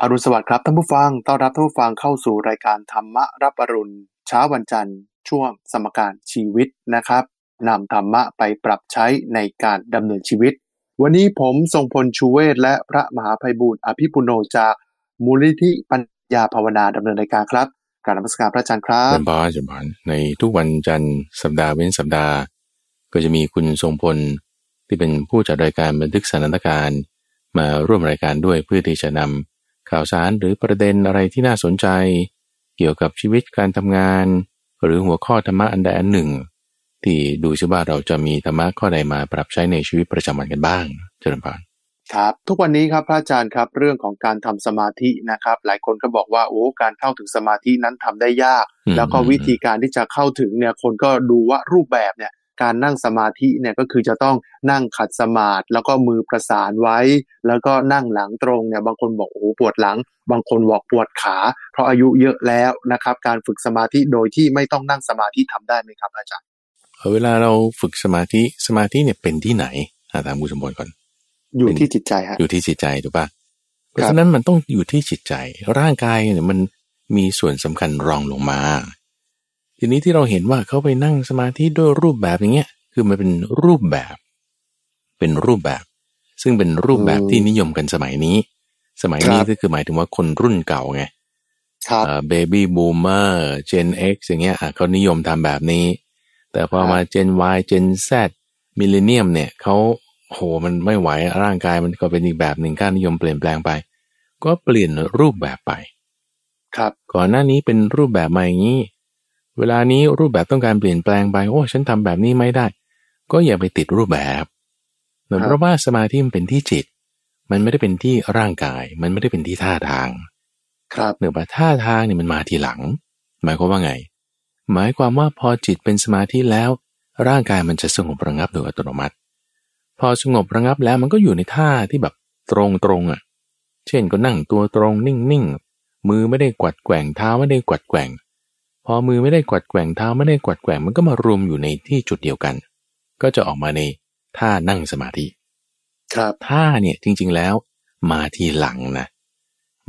อรุณสวัสดิ์ครับท่านผู้ฟัง ต้อนรับท่านผู้ฟังเข้าสู่รายการธรรมะรับอรุณเช้าวันจันทร์ ช่วงสมการชีวิตนะครับนำธรรมะไปปรับใช้ในการดำเนินชีวิต วันนี้ผมทรงพลชูเวศและพระมหาภัยบูรณ์อภิปุโนจากมูลนิธิปัญญาภาวนาดำเนินรายการครับการนมัสการพระอาจารย์ครับเป็นพานจานในทุกวันจันทร์สัปดาห์เว้นสัปดาห์ ก็จะมีคุณทรงพลที่เป็นผู้จัดรายการบันทึกสถานการณ์ มาร่วมรายการด้วยเพื่อที่จะนำ ข่าวสารหรือประเด็นอะไรที่น่าสนใจ เกี่ยวกับชีวิตการทำงาน หรือหัวข้อธรรมะอันใดอันหนึ่ง ที่ดูซิว่าเราจะมีธรรมะข้อใดมาปรับใช้ในชีวิตประจำวันกันบ้าง เจริญพรครับทุกวันนี้ครับพระอาจารย์ครับเรื่องของการทำสมาธินะครับ หลายคนก็บอกว่าโอ้การเข้าถึงสมาธินั้นทำได้ยากอืมแล้วก็วิธีการที่จะเข้าถึงเนี่ยคนก็ดูว่ารูปแบบเนี่ย การนั่งสมาธิเนี่ยก็คือจะต้องนั่งขัดสมาธิแล้วก็มือประสานไว้ แล้วก็นั่งหลังตรงเนี่ยบางคนบอกโอ้โหปวดหลัง บางคนบอกปวดขา เพราะอายุเยอะแล้วนะครับ การฝึกสมาธิโดยที่ไม่ต้องนั่งสมาธิทำได้ไหมครับอาจารย์เวลาเราฝึกสมาธิสมาธิเนี่ยเป็นที่ไหนอ่าถามคุณสมบูรณ์ก่อน อยู่ที่จิตใจฮะอยู่ที่จิตใจถูกปะเพราะฉะนั้นมันต้องอยู่ที่จิตใจ ร่างกายเนี่ยมันมีส่วนสำคัญรองลงมา ทีนี้ที่เราเห็นว่าเขาไปนั่งสมาธิด้วยรูปแบบอย่างเงี้ย คือมันเป็นรูปแบบ เป็นรูปแบบ ซึ่งเป็นรูปแบบที่นิยมกันสมัยนี้ สมัยนี้ก็คือหมายถึงว่าคนรุ่นเก่าไงครับเบบี้บูมเมอร์เจน X อย่างเงี้ยอะเขานิยมทำแบบนี้ แต่พอมาเจน Y เจน Z มิลเลนเนียมเนี่ยเขาโหมันไม่ไหวร่างกายมันก็เป็นอีกแบบหนึ่งค่านิยมเปลี่ยนแปลงไป ก็เปลี่ยนรูปแบบไป ครับก่อนหน้านี้เป็นรูปแบบมาอย่างนี้ เวลานี้รูปแบบต้องการเปลี่ยนแปลงไปโอ้ฉันทำแบบนี้ไม่ได้ ก็อย่าไปติดรูปแบบเนอะเพราะว่าสมาธิมันเป็นที่จิต มันไม่ได้เป็นที่ร่างกาย มันไม่ได้เป็นที่ท่าทาง ครับเนื่องจากท่าทางเนี่ยมันมาทีหลัง หมายความว่าไง หมายความว่าพอจิตเป็นสมาธิแล้ว ร่างกายมันจะสงบระงับโดยอัตโนมัติ พอสงบระงับแล้วมันก็อยู่ในท่าที่แบบตรงตรงๆอะ เช่นก็นั่งตัวตรงนิ่งๆมือไม่ได้กวัดแกว่งเท้าไม่ได้กวัดแกว่ง พอมือไม่ได้กวัดแกว่งเท้าไม่ได้กวัดแกว่งมันก็มารวมอยู่ในที่จุดเดียวกัน ก็จะออกมาในท่านั่งสมาธิ ครับท่าเนี่ยจริง ๆแล้ว มาทีหลังนะ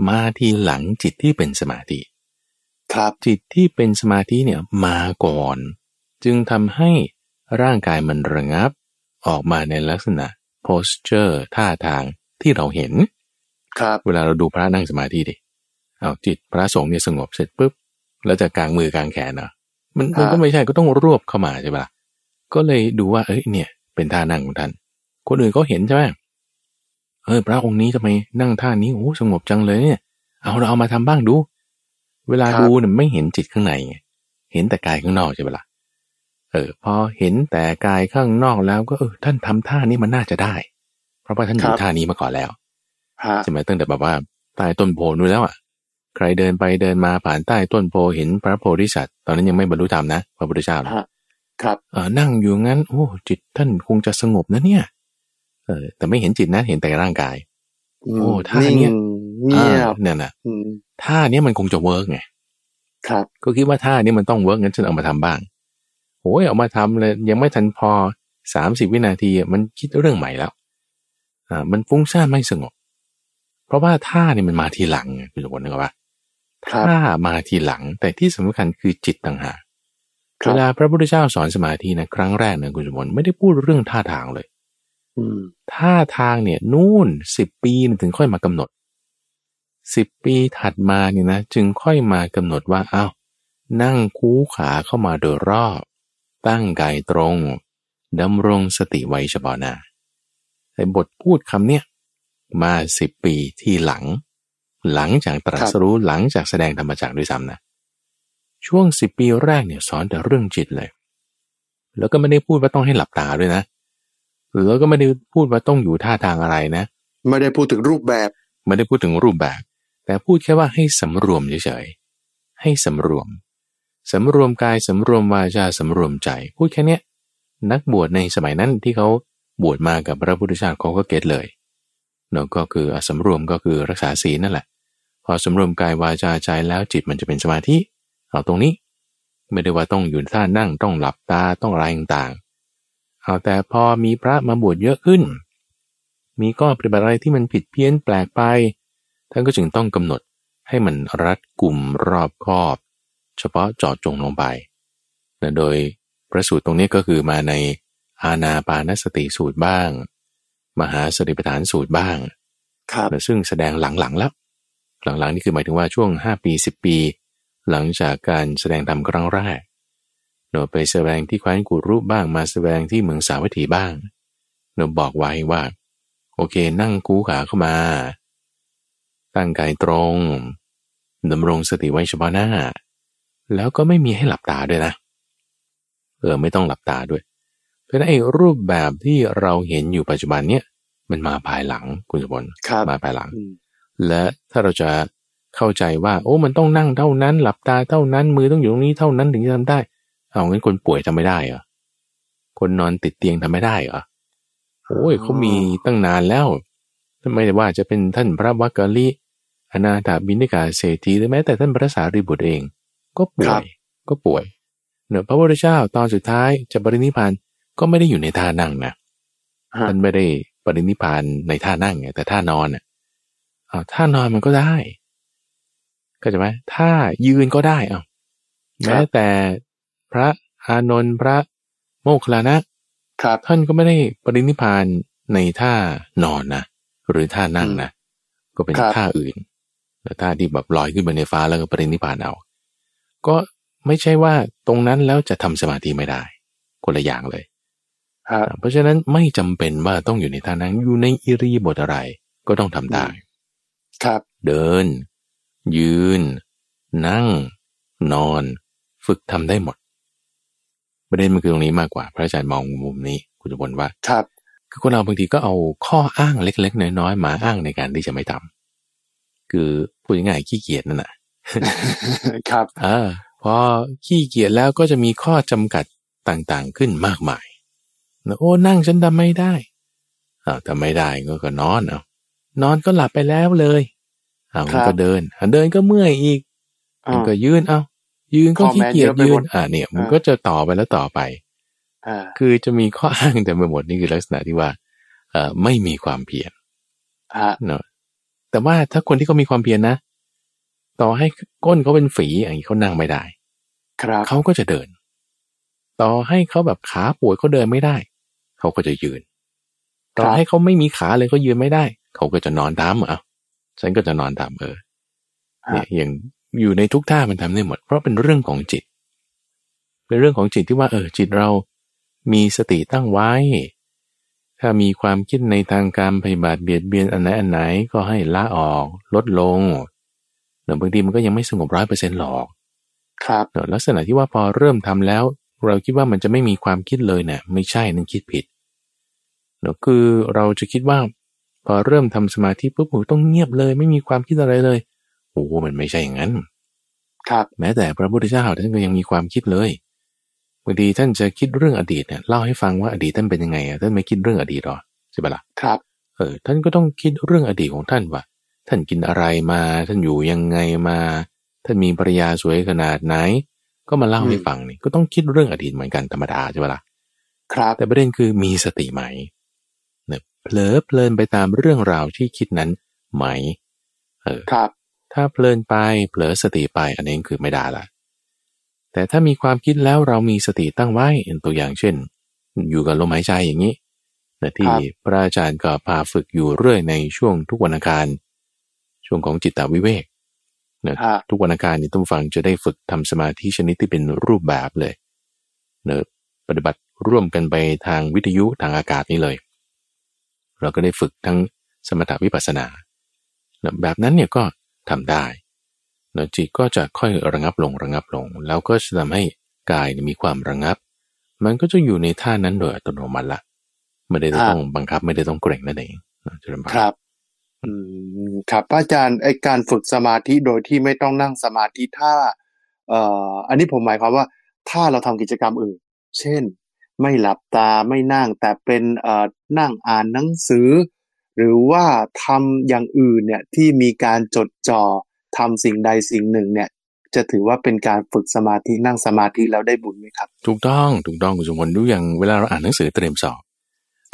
มาทีหลังจิตที่เป็นสมาธิ ครับจิตที่เป็นสมาธิเนี่ยมาก่อน จึงทำให้ร่างกายมันระงับ ออกมาในลักษณะ posture ท่าทางที่เราเห็น ครับเวลาเราดูพระนั่งสมาธิดิเอาจิตพระสงฆ์เนี่ยสงบเสร็จปุ๊บ แล้วจะกางมือกางแขนเนาะมันมันก็ไม่ใช่ก็ต้องรวบเข้ามาใช่ปะล่ะก็เลยดูว่าเอ้ยเนี่ย เป็นท่านั่งของท่าน คนอื่นก็เห็นใช่ไหมเออพระองค์นี้ทำไมนั่งท่านี้โอ้สงบจังเลยเนี่ยเอาเราเอามาทำบ้างดู เวลาครับดูเนี่ยไม่เห็นจิตข้างในไงเห็นแต่กายข้างนอกใช่ปะล่ะเออพอเห็นแต่กายข้างนอกแล้วก็เออท่านทำท่านี้มันน่าจะได้ เพราะว่าท่านอยู่ท่านี้มาก่อนแล้วฮะใช่ไหมตั้งแต่แบบว่าใต้ต้นโพนู้นแล้วอะ ใครเดินไปเดินมาผ่านใต้ต้นโพเห็นพระโพธิสัตว์ตอนนั้นยังไม่บรรลุธรรมนะพระพุทธเจ้านะฮะครับเออนั่งอยู่งั้น โอ้จิตท่านคงจะสงบนะเนี่ย เออ แต่ไม่เห็นจิตนะเห็นแต่ร่างกายมโอ้ท่านิ่งเนี้ยเงียบอ่าเนี่ยนะอืมท่าเนี้ยมันคงจะ work ไงครับ ก็คิดว่าท่านี้มันต้อง work งั้นฉันเอามาทำบ้างโอ้ยเอามาทำเลยยังไม่ทันพอสามสิบวินาทีอะมันคิดเรื่องใหม่แล้ว อ่า มันฟุ้งซ่านไม่สงบ เพราะว่าท่าเนี่ยมันมาทีหลังไงคุณสมบัตินึกออ กปะครับท่ามาทีหลังแต่ที่สำคัญคือจิตต่างหากครัเวลาพระพุทธเจ้าสอนสมาธินะครั้งแรกนะคุณสมบัติไม่ได้พูดเรื่องท่าทางเลยอืมท่าทางเนี่ยนู่นสิบปีถึงค่อยมากำหนดสิบปีถัดมาเนี่ยนะจึงค่อยมากำหนดว่าอ้าวนั่งคูขาเข้ามาโดยรอบ ตั้งกายตรงดำรงสติไว้เฉพาะหน้าแต่บทพูดคำเนี้ยมาสิบปีที่หลัง หลังจากตรัสรู้หลังจากแสดงธรรมจักรด้วยซ้ำนะช่วงสิบปีแรกเนี่ยสอนแต่เรื่องจิตเลย แล้วก็ไม่ได้พูดว่าต้องให้หลับตาด้วยนะ แล้วก็ไม่ได้พูดว่าต้องอยู่ท่าทางอะไรนะ ไม่ได้พูดถึงรูปแบบ ไม่ได้พูดถึงรูปแบบ แต่พูดแค่ว่าให้สำรวมเฉยๆ ให้สำรวม สำรวมกายสำรวมวาจาสำรวมใจ พูดแค่เนี้ย นักบวชในสมัยนั้นที่เขาบวชมากับพระพุทธเจ้าเขาก็เก็ตเลยเนาะก็คืออะสำรวมก็คือรักษาศีลนั่นแหละ พอสำรวมกายวาจาใจแล้วจิตมันจะเป็นสมาธิเอาตรงนี้ ไม่ได้ว่าต้องอยู่ท่านั่งต้องหลับตาต้องอะไรต่างๆเอาแต่พอมีพระมาบวชเยอะขึ้น มีก็ปฏิบัติอะไรที่มันผิดเพี้ยนแปลกไป ท่านก็จึงต้องกำหนดให้มันรัดกลุ่มรอบคอบ เฉพาะเจาะจงลงไปนะโดยพระสูตรตรงนี้ก็คือมาในอาณาปานสติสูตรบ้าง มหาสติปัฏฐานสูตรบ้างครับนะซึ่งแสดงหลังๆแล้ว หลังๆนี่คือหมายถึงว่าช่วง 5 ปี 10 ปี หลังจากการแสดงธรรมครั้งแรกเนาะไปแสดงที่แคว้นกุรุบ้างมาแสดงที่เมืองสาวัตถีบ้างเนาะบอกไว้ว่า โอเคนั่งคูขาเข้ามา ตั้งกายตรงดำรงสติไว้เฉพาะหน้า แล้วก็ไม่มีให้หลับตาด้วยนะ เออไม่ต้องหลับตาด้วย เพราะฉะนั้นไอ้รูปแบบที่เราเห็นอยู่ปัจจุบันเนี่ยมันมาภายหลังคุณสมบัติครับมาภายหลังอืม และถ้าเราจะเข้าใจว่า โอ้มันต้องนั่งเท่านั้น หลับตาเท่านั้น มือต้องอยู่ตรงนี้เท่านั้นถึงจะทำได้ เอางั้นคนป่วยทำไม่ได้เหรอคนนอนติดเตียงทำไม่ได้เหรอโอ้ยเขามีตั้งนานแล้วไม่ได้ว่าจะเป็นท่านพระวักกะลิอนาถาบินิกาเศรษฐีหรือแม้แต่ท่านพระสารีบุตรเอง ก็ป่ครัวยบก็ป่วยเนอะพระพุทธเจ้าตอนสุดท้ายจะปรินิพพานก็ไม่ได้อยู่ในท่านั่งนะฮะท่านไม่ได้ปรินิพพานในท่านั่งไงแต่ท่านอนอะ อ้าวท่านอนมันก็ได้ก็จะไหมท่ายืนก็ได้อ้าวแม้แต่พระอานนท์พระโมคคัลลานะครับท่านก็ไม่ได้ปรินิพพานในท่านอนนะหรือท่านั่งนะก็เป็นครับท่าอื่นแต่ท่าที่แบบลอยขึ้นไปในฟ้าแล้วก็ปรินิพพานเอา ก็ไม่ใช่ว่าตรงนั้นแล้วจะทำสมาธิไม่ได้คนละอย่างเลยฮะเพราะฉะนั้นไม่จำเป็นว่าต้องอยู่ในท่านั่งอยู่ในอิริยาบถอะไรก็ต้องทำได้ ครับ เดิน ยืน นั่ง นอน ฝึกทำได้หมดประเด็นมันคือตรงนี้มากกว่า พระอาจารย์มองมุมนี้คุณจะบนว่าครับ คือคนเราบางทีก็เอาข้ออ้างเล็ก ๆ น้อยๆมาอ้างในการที่จะไม่ทำคือพูดง่ายๆขี้เกียจนั่นแหะครับอ่าพอขี้เกียจแล้วก็จะมีข้อจำกัดต่างๆขึ้นมากมายนะโอ้นั่งฉันทำไม่ได้อ้าวทำไม่ได้ก็ก็นอนเอา นอนก็หลับไปแล้วเลยอ้าวครัมันบก็เดินอะเดินก็เมื่อยอีกอ่ามันก็ยืนเอายืนก็ข้อขี้แม้เกียจเยอะไปยืหมนดอ่าเนี่ย มันอ่าก็จะต่อไปแล้วต่อไปอ่าคือจะมีข้ออ้างแต่ไปหมดนี่คือลักษณะที่ว่า เอ่อไม่มีความเพียรฮะเนาะแต่ว่าถ้าคนที่เขามีความเพียรนะ ต่อให้ก้นเขาเป็นฝีอย่างนี้เขานั่งไม่ได้ ครับเขาก็จะเดิน ต่อให้เขาแบบขาป่วยเขาเดินไม่ได้ เขาก็จะยืน ต่อให้เขาไม่มีขาเลยเขายืนไม่ได้ เขาก็จะนอนตามอะฉันก็จะนอนตามเออเนี่ยอย่างอยู่ในทุกท่ามันทำได้หมด เพราะเป็นเรื่องของจิต เป็นเรื่องของจิตที่ว่าเออจิตเรามีสติตั้งไว้ ถ้ามีความคิดในทางการพยาบาทเบียดเบียนอันไหนอันไหนก็ให้ละออกลดลงแต่บางทีมันก็ยังไม่สงบร้อยเปอร์เซ็นต์หรอก ครับเนอะลักษณะที่ว่าพอเริ่มทำแล้ว เราคิดว่ามันจะไม่มีความคิดเลยเนี่ยไม่ใช่นั่นคิดผิดเนอะคือเราจะคิดว่า พอเริ่มทำสมาธิปุ๊บโอ้โหต้องเงียบเลย ไม่มีความคิดอะไรเลยโอ้โหมันไม่ใช่อย่างนั้น ครับ แม้แต่พระพุทธเจ้าท่านก็ยังมีความคิดเลยบางทีท่านจะคิดเรื่องอดีตเนี่ยเล่าให้ฟังว่าอดีตท่านเป็นยังไงอะท่านไม่คิดเรื่องอดีตหรอใช่ปะล่ะครับ เออ ท่านก็ต้องคิดเรื่องอดีตของท่านว่าท่านกินอะไรมา ท่านอยู่ยังไงมา ท่านมีภรรยาสวยขนาดไหน ก็มาเล่าให้ฟังนี่ก็ต้องคิดเรื่องอดีตเหมือนกันธรรมดาใช่ปะล่ะครับ แต่ประเด็นคือมีสติไหม เนี่ยเผลอเพลินไปตามเรื่องราวที่คิดนั้นไหม เออครับ ถ้าเพลินไปเผลอสติไปอันนี้คือไม่ได้ละแต่ถ้ามีความคิดแล้วเรามีสติตั้งไว้อย่างตัวอย่างเช่น อยู่กับลมหายใจอย่างนี้นะที่พระอาจารย์ก็พาฝึกอยู่เรื่อยในช่วงทุกวันอังคาร ช่วงของจิตตวิเวกนะฮะทุกวันอังคารนี่ต้องฟังจะได้ฝึกทำสมาธิชนิดที่เป็นรูปแบบเลยเนะปฏิบัติร่วมกันไปทางวิทยุทางอากาศนี่เลย เราก็ได้ฝึกทั้งสมถะวิปัสสนานะแบบนั้นเนี่ยก็ทำได้นะจิตก็จะค่อยระงับลงระงับลง แล้วก็จะทำให้กายเนี่ยมีความระงับ มันก็จะอยู่ในท่านั้นโดยอัตโนมัติละไม่ได้ต้องบังคับไม่ได้ต้องเกรงนั่นเองนะเจริญพรครับอืมครับพระอาจารย์ไอการฝึกสมาธิโดยที่ไม่ต้องนั่งสมาธิถ้า เอ่ออันนี้ผมหมายความว่า ถ้าเราทำกิจกรรมอื่น เช่น ไม่หลับตาไม่นั่งแต่เป็นเอ่อนั่งอ่านหนังสือ หรือว่าทำอย่างอื่นเนี่ยที่มีการจดจ่อทำสิ่งใดสิ่งหนึ่งเนี่ยจะถือว่าเป็นการฝึกสมาธินั่งสมาธิแล้วได้บุญไหมครับ ถูกต้องถูกต้องคุณสมพลดูอย่างเวลาเราอ่านหนังสือเตรียมสอบ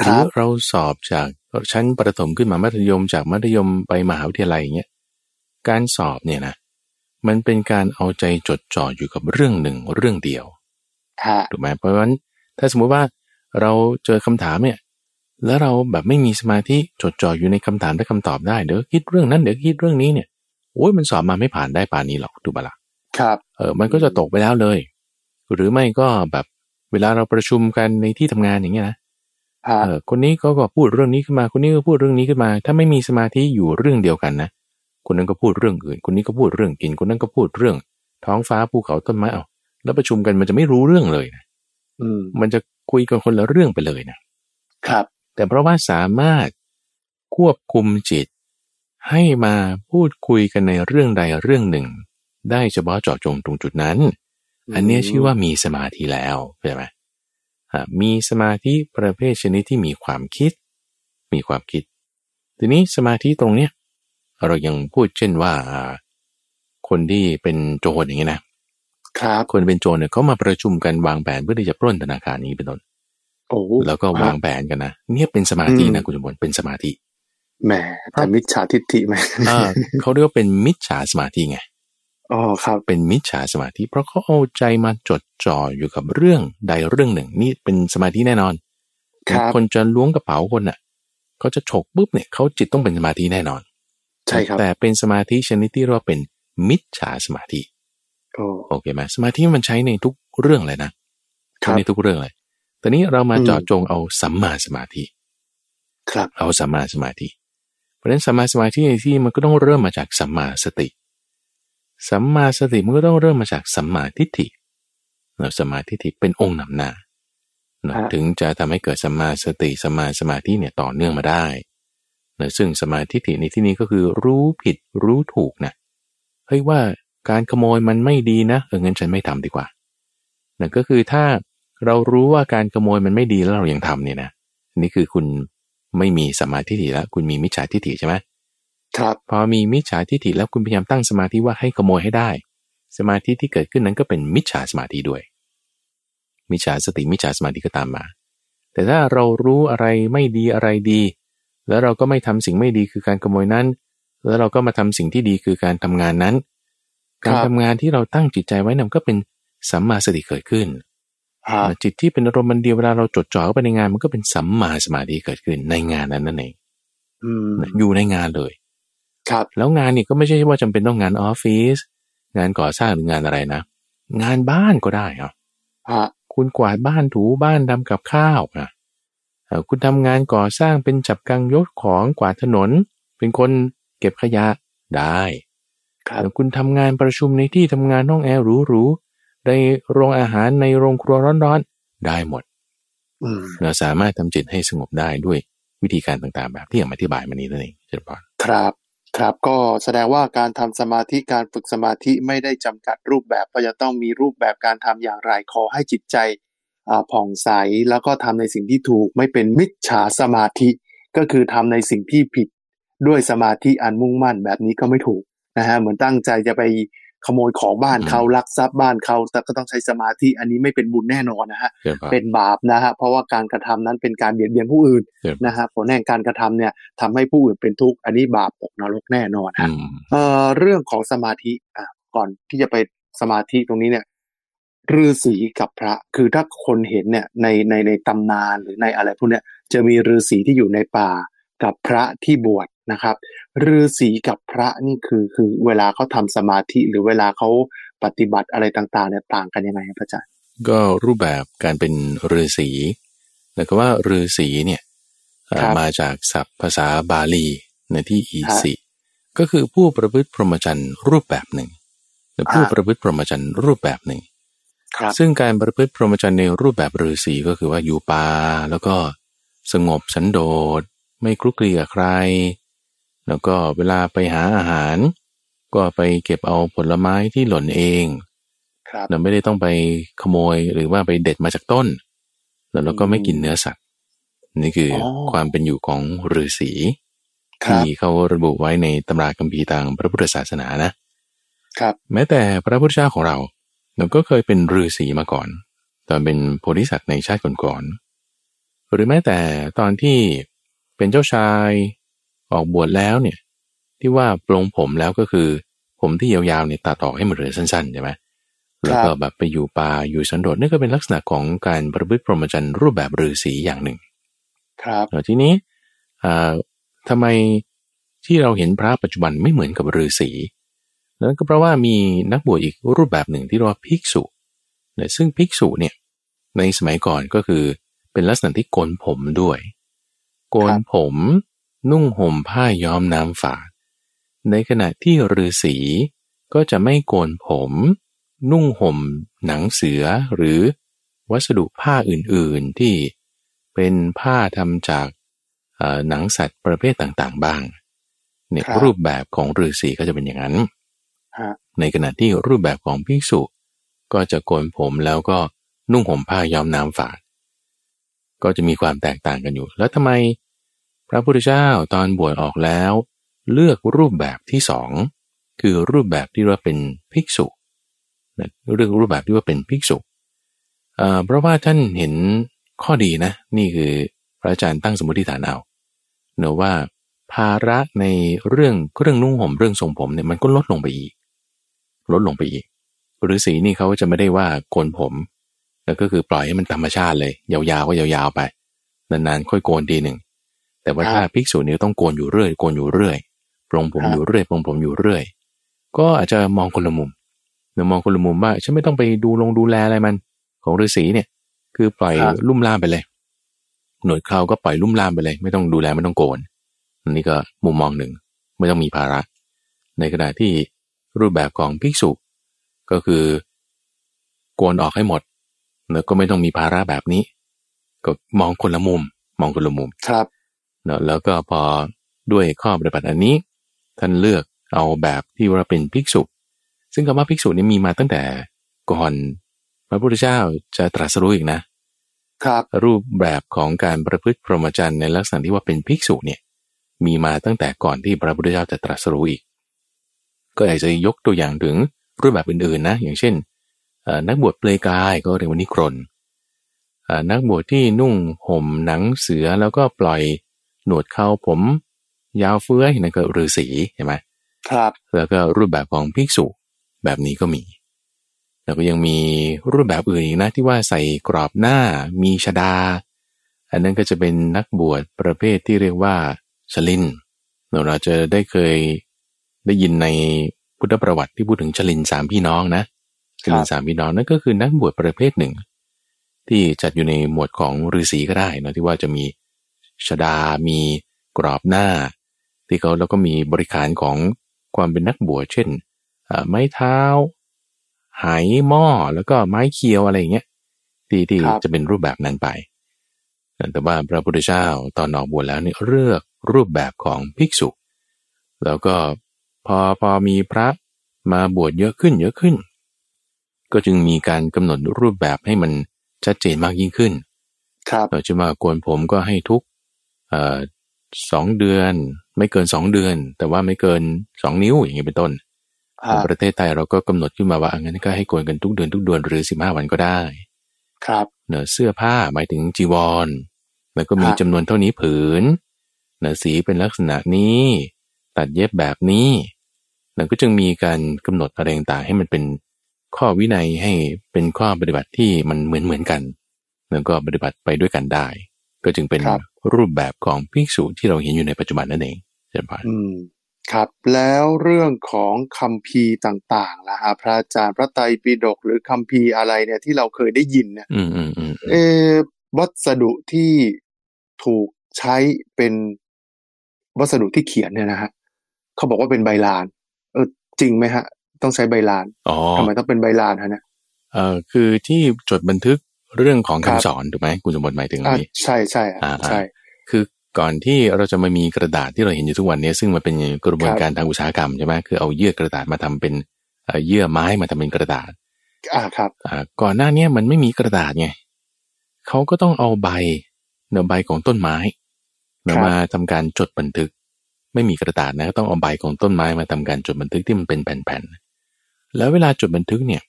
หครัรือบเราสอบจากชั้นประถมขึ้นมามัธยมจากมัธยมไปมหาวิทยาลัยอย่างเงี้ยการสอบเนี่ยนะ มันเป็นการเอาใจจดจ่ออยู่กับเรื่องหนึ่งเรื่องเดียวฮะถูกไหมเพราะฉะนั้น ถ้าสมมุติว่าเราเจอคำถามเนี่ยแล้วเราแบบไม่มีสมาธิจดจ่ออยู่ในคำถามและคำตอบได้เดี๋ยวคิดเรื่องนั้นเดี๋ยวคิดเรื่องนี้เนี่ยโอ้ยมันสอบมาไม่ผ่านได้ป่านนี้หรอกถูกปะล่ะครับเออมันก็จะตกไปแล้วเลย หรือไม่ก็แบบเวลาเราประชุมกันในที่ทำงานอย่างเงี้ยนะฮะเออคนนี้เขาก็พูดเรื่องนี้ขึ้นมา คนนี้ก็พูดเรื่องนี้ขึ้นมา ถ้าไม่มีสมาธิอยู่เรื่องเดียวกันนะคนนั้นก็พูดเรื่องอื่น คนนี้ก็พูดเรื่องกิน คนนั้นก็พูดเรื่อง ท้องฟ้าภูเขาต้นไม้เอาแล้วประชุมกันมันจะไม่รู้เรื่องเลยนะอื มมันจะคุยกันคนละเรื่องไปเลยนะครับ แต่เพราะว่าสามารถควบคุมจิต ให้มาพูดคุยกันในเรื่องใดเรื่องหนึ่ง ได้เฉพาะเจาะจงตรงจุดนั้น อันเนี้ยชื่อว่ามีสมาธิแล้วใช่ไหมอะมีสมาธิประเภทชนิดที่มีความคิด มีความคิด ทีนี้สมาธิตรงเนี้ยเรายังพูดเช่นว่า คนที่เป็นโจรอย่างเงี้ยนะ ครับคนเป็นโจรเนี่ยเขามาประชุมกันวางแผนเพื่อที่จะปล้นธนาคารนี้เป็นต้นโอ้แล้วก็วางแผนกันนะเนี่ยเป็นสมาธินะอืมคุณสมบัติเป็นสมาธิแหมแต่มิจฉาทิฏฐิไหมอ่าเขาเรียกว่าเป็นมิจฉาสมาธิไงอ๋อครับเป็นมิจฉาสมาธิ เพราะเขาเอาใจมาจดจ่ออยู่กับเรื่องใดเรื่องหนึ่ง นี่เป็นสมาธิแน่นอนครับคนจะล้วงกระเป๋าคนน่ะเขาจะฉกปุ๊บเนี่ยเขาจิตต้องเป็นสมาธิแน่นอน ใช่ครับ แต่เป็นสมาธิชนิดที่เรียกว่าเป็นมิจฉาสมาธิ โอ้โอเคไหมสมาธิมันใช้ในทุกเรื่องเลยนะคใช้รับในทุกเรื่องเลยตอนนี้เรามาอืมเจาะจงเอาสัมมาสมาธิ ครับ เอาสัมมาสมาธิ เพราะฉะนั้นสัมมาสมาธิในที่มันก็ต้องเริ่มมาจากสัมมาสติ สัมมาสติมันก็ต้องเริ่มมาจากสัมมาทิฏฐิเราสัมมาทิฏฐิเป็นองค์นำหน้าเนอะฮะถึงจะทำให้เกิดสัมมาสติสัมมาสมาธิเนี่ยต่อเนื่องมาได้เนอะซึ่งสัมมาทิฏฐิในที่นี้ก็คือรู้ผิดรู้ถูกนะเฮ้ยว่า การขโมยมันไม่ดีนะ เอองั้นฉันไม่ทำดีกว่านั่นก็คือถ้าเรารู้ว่าการขโมยมันไม่ดีแล้วเรายังทำเนี่ยนะนี่คือคุณไม่มีสัมมาทิฏฐิแล้ว คุณมีมิจฉาทิฏฐิใช่ไหมครับพอมีมิจฉาทิฏฐิแล้วคุณพยายามตั้งสมาธิว่าให้ขโมยให้ได้ สมาธิที่เกิดขึ้นนั้นก็เป็นมิจฉาสมาธิด้วย มิจฉาสติมิจฉาสมาธิก็ตามมา แต่ถ้าเรารู้อะไรไม่ดีอะไรดี แล้วเราก็ไม่ทำสิ่งไม่ดีคือการขโมยนั้น แล้วเราก็มาทำสิ่งที่ดีคือการทำงานนั้น การทำงานที่เราตั้งจิตใจไว้นั้นก็เป็นสัมมาสติเกิดขึ้นฮะจิตที่เป็นอารมณ์มันเดียวเวลาเราจดจ่อเข้าไปในงาน มันก็เป็นสัมมาสมาธิเกิดขึ้นในงานนั้นนั่นเองอืมอยู่ในงานเลย ครับ แล้วงานนี่ก็ไม่ใช่ว่าจำเป็นต้องงานออฟฟิศงานก่อสร้างหรืองานอะไรนะงานบ้านก็ได้ครับฮะคุณกวาดบ้านถูบ้านทำกับข้าวนะเอ่อคุณทำงานก่อสร้างเป็นจับกังยกของกวาดถนน เป็นคนเก็บขยะได้ ครับเอ่อคุณทำงานประชุมในที่ทำงานห้องแอร์หรูๆในโรงอาหารในโรงครัวร้อนๆได้หมดอืมเราสามารถทำจิตให้สงบได้ด้วยวิธีการต่างๆ แบบที่อย่างอธิบายมานี้นั่นเองเจริญพรครับ ครับก็แสดงว่าการทำสมาธิการฝึกสมาธิไม่ได้จำกัดรูปแบบว่าจะต้องมีรูปแบบการทำอย่างไรขอให้จิตใจอ่าผ่องใสแล้วก็ทำในสิ่งที่ถูกไม่เป็นมิจฉาสมาธิ ก็คือทำในสิ่งที่ผิดด้วยสมาธิอันมุ่งมั่นแบบนี้ก็ไม่ถูก นะฮะเหมือนตั้งใจจะไปขโมยของบ้านเขาลักทรัพย์บ้านเขาแต่ก็ต้องใช้สมาธิอันนี้ไม่เป็นบุญแน่นอนนะฮะเจริญพรเป็นบาปนะฮะเพราะว่าการกระทำนั้นเป็นการเบียดเบียนผู้อื่นครับนะฮะผลแห่งการกระทำเนี่ยทำให้ผู้อื่นเป็นทุกข์อันนี้บาปตกนรกแน่นอนอืฮะมเอ่อเรื่องของสมาธิอะก่อนที่จะไปสมาธิตรงนี้เนี่ยฤาษีกับพระคือถ้าคนเห็นเนี่ยในในในตำนานหรือในอะไรพวกเนี้ยจะมีฤาษีที่อยู่ในป่ากับพระที่บวช นะครับฤาษีกับพระนี่คือคือเวลาเขาทำสมาธิหรือเวลาเขาปฏิบัติอะไรต่างๆเนี่ยต่างกันยังไงครับอาจารย์ก็รูปแบบการเป็นฤาษีแล้วก็ว่าฤาษีเนี่ยเอ่อครับมาจากศัพท์ภาษาบาลีในที่อีครับสิก็คือผู้ประพฤติพรหมจรรย์รูปแบบหนึ่งหรือผู้อ่าประพฤติพรหมจรรย์รูปแบบหนึ่งครับซึ่งการประพฤติพรหมจรรย์ในรูปแบบฤาษีก็คือว่าอยู่ป่าแล้วก็สงบสันโดษไม่คลุกคลีกับใคร แล้วก็เวลาไปหาอาหาร ก็ไปเก็บเอาผลไม้ที่หล่นเองครับเราไม่ได้ต้องไปขโมยหรือว่าไปเด็ดมาจากต้น แล้วเราก็ไม่กินเนื้อสัตว์ นี่คือออความเป็นอยู่ของฤาษีครับที่เขาระบุไว้ในตำราคัมภีร์ทางพระพุทธศาสนานะครับ แม้แต่พระพุทธเจ้าของเราเราก็เคยเป็นฤาษีมาก่อน ตอนเป็นโพธิสัตว์ในชาติก่อนๆหรือแม้แต่ตอนที่เป็นเจ้าชาย ออกบวชแล้วเนี่ยทที่ว่าปลงผมแล้วก็คือ ผมที่ยาวๆเนี่ยตัดออกให้มันเหลือสั้นๆใช่ไหมแล้วก็แบบไปอยู่ป่าอยู่สันโดษนี่ก็เป็นลักษณะของการประพฤติพรหมจรรย์รูปแบบฤาษีอย่างหนึ่ง ครับทีนี้ทำไมที่เราเห็นพระปัจจุบันไม่เหมือนกับฤาษีนั่นก็เพราะว่ามีนักบวชอีกรูปแบบหนึ่งที่เรียกว่าภิกษุซึ่งภิกษุเนี่ยในสมัยก่อนก็คือเป็นลักษณะที่โกนผมด้วย โกนผม นุ่งห่มผ้าย้อมน้ำฝาด ในขณะที่ฤาษีก็จะไม่โกนผม นุ่งห่ม หนังเสือหรือวัสดุผ้าอื่นๆที่เป็นผ้าทำจากหนังสัตว์ประเภทต่างๆ บ้างเนี่ยรูปแบบของฤาษีก็จะเป็นอย่างนั้น ในขณะที่รูปแบบของภิกษุ ก็จะโกนผมแล้วก็นุ่งห่มผ้าย้อมน้ำฝาด ก็จะมีความแตกต่างกันอยู่ แล้วทำไม พระพุทธเจ้าตอนบวชออกแล้ว เลือกรูปแบบที่สองคือรูปแบบที่ว่าเป็นภิกษุเรื่องรูปแบบที่ว่าเป็นภิกษุเพราะว่าท่านเห็นข้อดีนะ นี่คือพระอาจารย์ตั้งสมมติฐานเอาเนอะว่าภาระในเรื่องเรื่องนุ่งห่มเรื่องทรงผมเนี่ยมันก็ลดลงไปอีก ลดลงไปอีกฤาษีนี่เขาจะไม่ได้ว่าโกนผม แล้วก็คือปล่อยให้มันธรรมชาติเลย ยาวๆก็ยาวๆไป นานๆค่อยโกนทีหนึ่ง แต่ว่าถ้าภิกษุนี่ต้องโกนอยู่เรื่อยโกนอยู่เรื่อยปลงผมอยู่เรื่อยปลงผมอยู่เรื่อย ก็อาจจะมองคนละมุมเดี๋ยวมองคนละมุมว่าฉันไม่ต้องไปดูลงดูแลอะไรมัน ของฤาษีเนี่ย คือปล่อยลุ่มล่ามไปเลย หนวดเขาก็ปล่อยลุ่มล่ามไปเลย ไม่ต้องดูแลไม่ต้องโกนอันนี้ก็มุมมองหนึ่ง ไม่ต้องมีภาระ ในขณะที่รูปแบบของภิกษุ ก็คือ โกนออกให้หมดแล้วก็ไม่ต้องมีภาระแบบนี้ ก็มองคนละมุม มองคนละมุมครับ เนาะแล้วก็พอด้วยข้อปฏิบัติอันนี้ ท่านเลือกเอาแบบที่ว่าเป็นภิกษุ ซึ่งคำว่าภิกษุนี้มีมาตั้งแต่ก่อนพระพุทธเจ้าจะตรัสรู้อีกนะครับรูปแบบของการประพฤติพรหมจรรย์ในลักษณะที่ว่าเป็นภิกษุเนี่ยมีมาตั้งแต่ก่อนที่พระพุทธเจ้าจะตรัสรู้อีก ก็อยากจะยกตัวอย่างถึงรูปแบบอื่นๆนะอย่างเช่น นักบวชเปลยกายก็เรียกว่านิครนนักบวชที่นุ่งห่มหนังเสือแล้วก็ปล่อย หนวดเขาผม ยาวเฟื้อยนั่นก็ฤาษีเห็นไหมครับ แล้วก็รูปแบบของภิกษุแบบนี้ก็มี แล้วก็ยังมีรูปแบบอื่นอีกนะที่ว่าใส่กรอบหน้ามีชดา อันนั้นก็จะเป็นนักบวชประเภทที่เรียกว่าชลินเราจะได้เคยได้ยินในพุทธประวัติที่พูดถึงชลินสามพี่น้องนะชลินสามพี่น้องนั่นก็คือนักบวชประเภทหนึ่ง ที่จัดอยู่ในหมวดของฤาษีก็ได้นะที่ว่าจะมี ชดา มีกรอบหน้า ที่เขาแล้วก็มีบริการของความเป็นนักบวชเช่น ไม้เท้า หายหม้อแล้วก็ไม้เคียวอะไรอย่างเงี้ยที่ที่จะเป็นรูปแบบนั้นไป แต่ว่าพระพุทธเจ้าตอนออกบวชแล้วเนี่ยเลือกรูปแบบของภิกษุ แล้วก็พอพอมีพระมาบวชเยอะขึ้นเยอะขึ้น ก็จึงมีการกำหนดรูปแบบให้มันชัดเจนมากยิ่งขึ้น ครับเราจะมาโกนผมก็ให้ทุก สองเดือน ไม่เกินสองเดือน แต่ว่าไม่เกินสองนิ้วอย่างนี้เป็นต้นในประเทศไทยเราก็กำหนดขึ้นมาว่างั้นก็ให้โกนกันทุกเดือนทุกเดือนหรือสิบห้าวันก็ได้ ครับเนื้อเสื้อผ้าหมายถึงจีวร แล้วก็มีจำนวนเท่านี้ผืนนะสีเป็นลักษณะนี้ ตัดเย็บแบบนี้แล้วก็จึงมีการกำหนดอะไรต่างให้มันเป็นข้อวินัยให้เป็นข้อปฏิบัติที่มันเหมือนเหมือนกัน แล้วก็ปฏิบัติไปด้วยกันได้ ก็จึงเป็นรูปแบบของภิกษุที่เราเห็นอยู่ในปัจจุบันนั่นเองใช่ไหมอืมครับ แล้วเรื่องของคำพีต่างๆล่ะฮะพระอาจารย์พระไตรปิฎกหรือคำพีอะไรเนี่ยที่เราเคยได้ยินเนี่ยเอวัสดุที่ถูกใช้เป็นวัสดุที่เขียนเนี่ยนะฮะเขาบอกว่าเป็นใบลาน เออจริงไหมฮะ ต้องใช้ใบลานอ๋อทำไมต้องเป็นใบลานฮะเนี่ยเออคือที่จดบันทึก เรื่องของคำสอนถูกไหมคุณสมบัติหมายถึงอะไรใช่ใช่ใช่คือก่อนที่เราจะมามีกระดาษที่เราเห็นอยู่ทุกวันนี้ซึ่งมันเป็นกระบวนการทางอุตสาหกรรมใช่ไหมคือเอาเยื่อกระดาษมาทำเป็นเยื่อไม้มาทำเป็นกระดาษ อ่าครับ อ่า ก่อนหน้านี้มันไม่มีกระดาษไงเขาก็ต้องเอาใบเนื้อใบของต้นไม้มาทำการจดบันทึก ไม่มีกระดาษนะต้องเอาใบของต้นไม้มาทำการจดบันทึกที่มันเป็นแผ่นๆแล้วเวลาจดบันทึกเนี่ย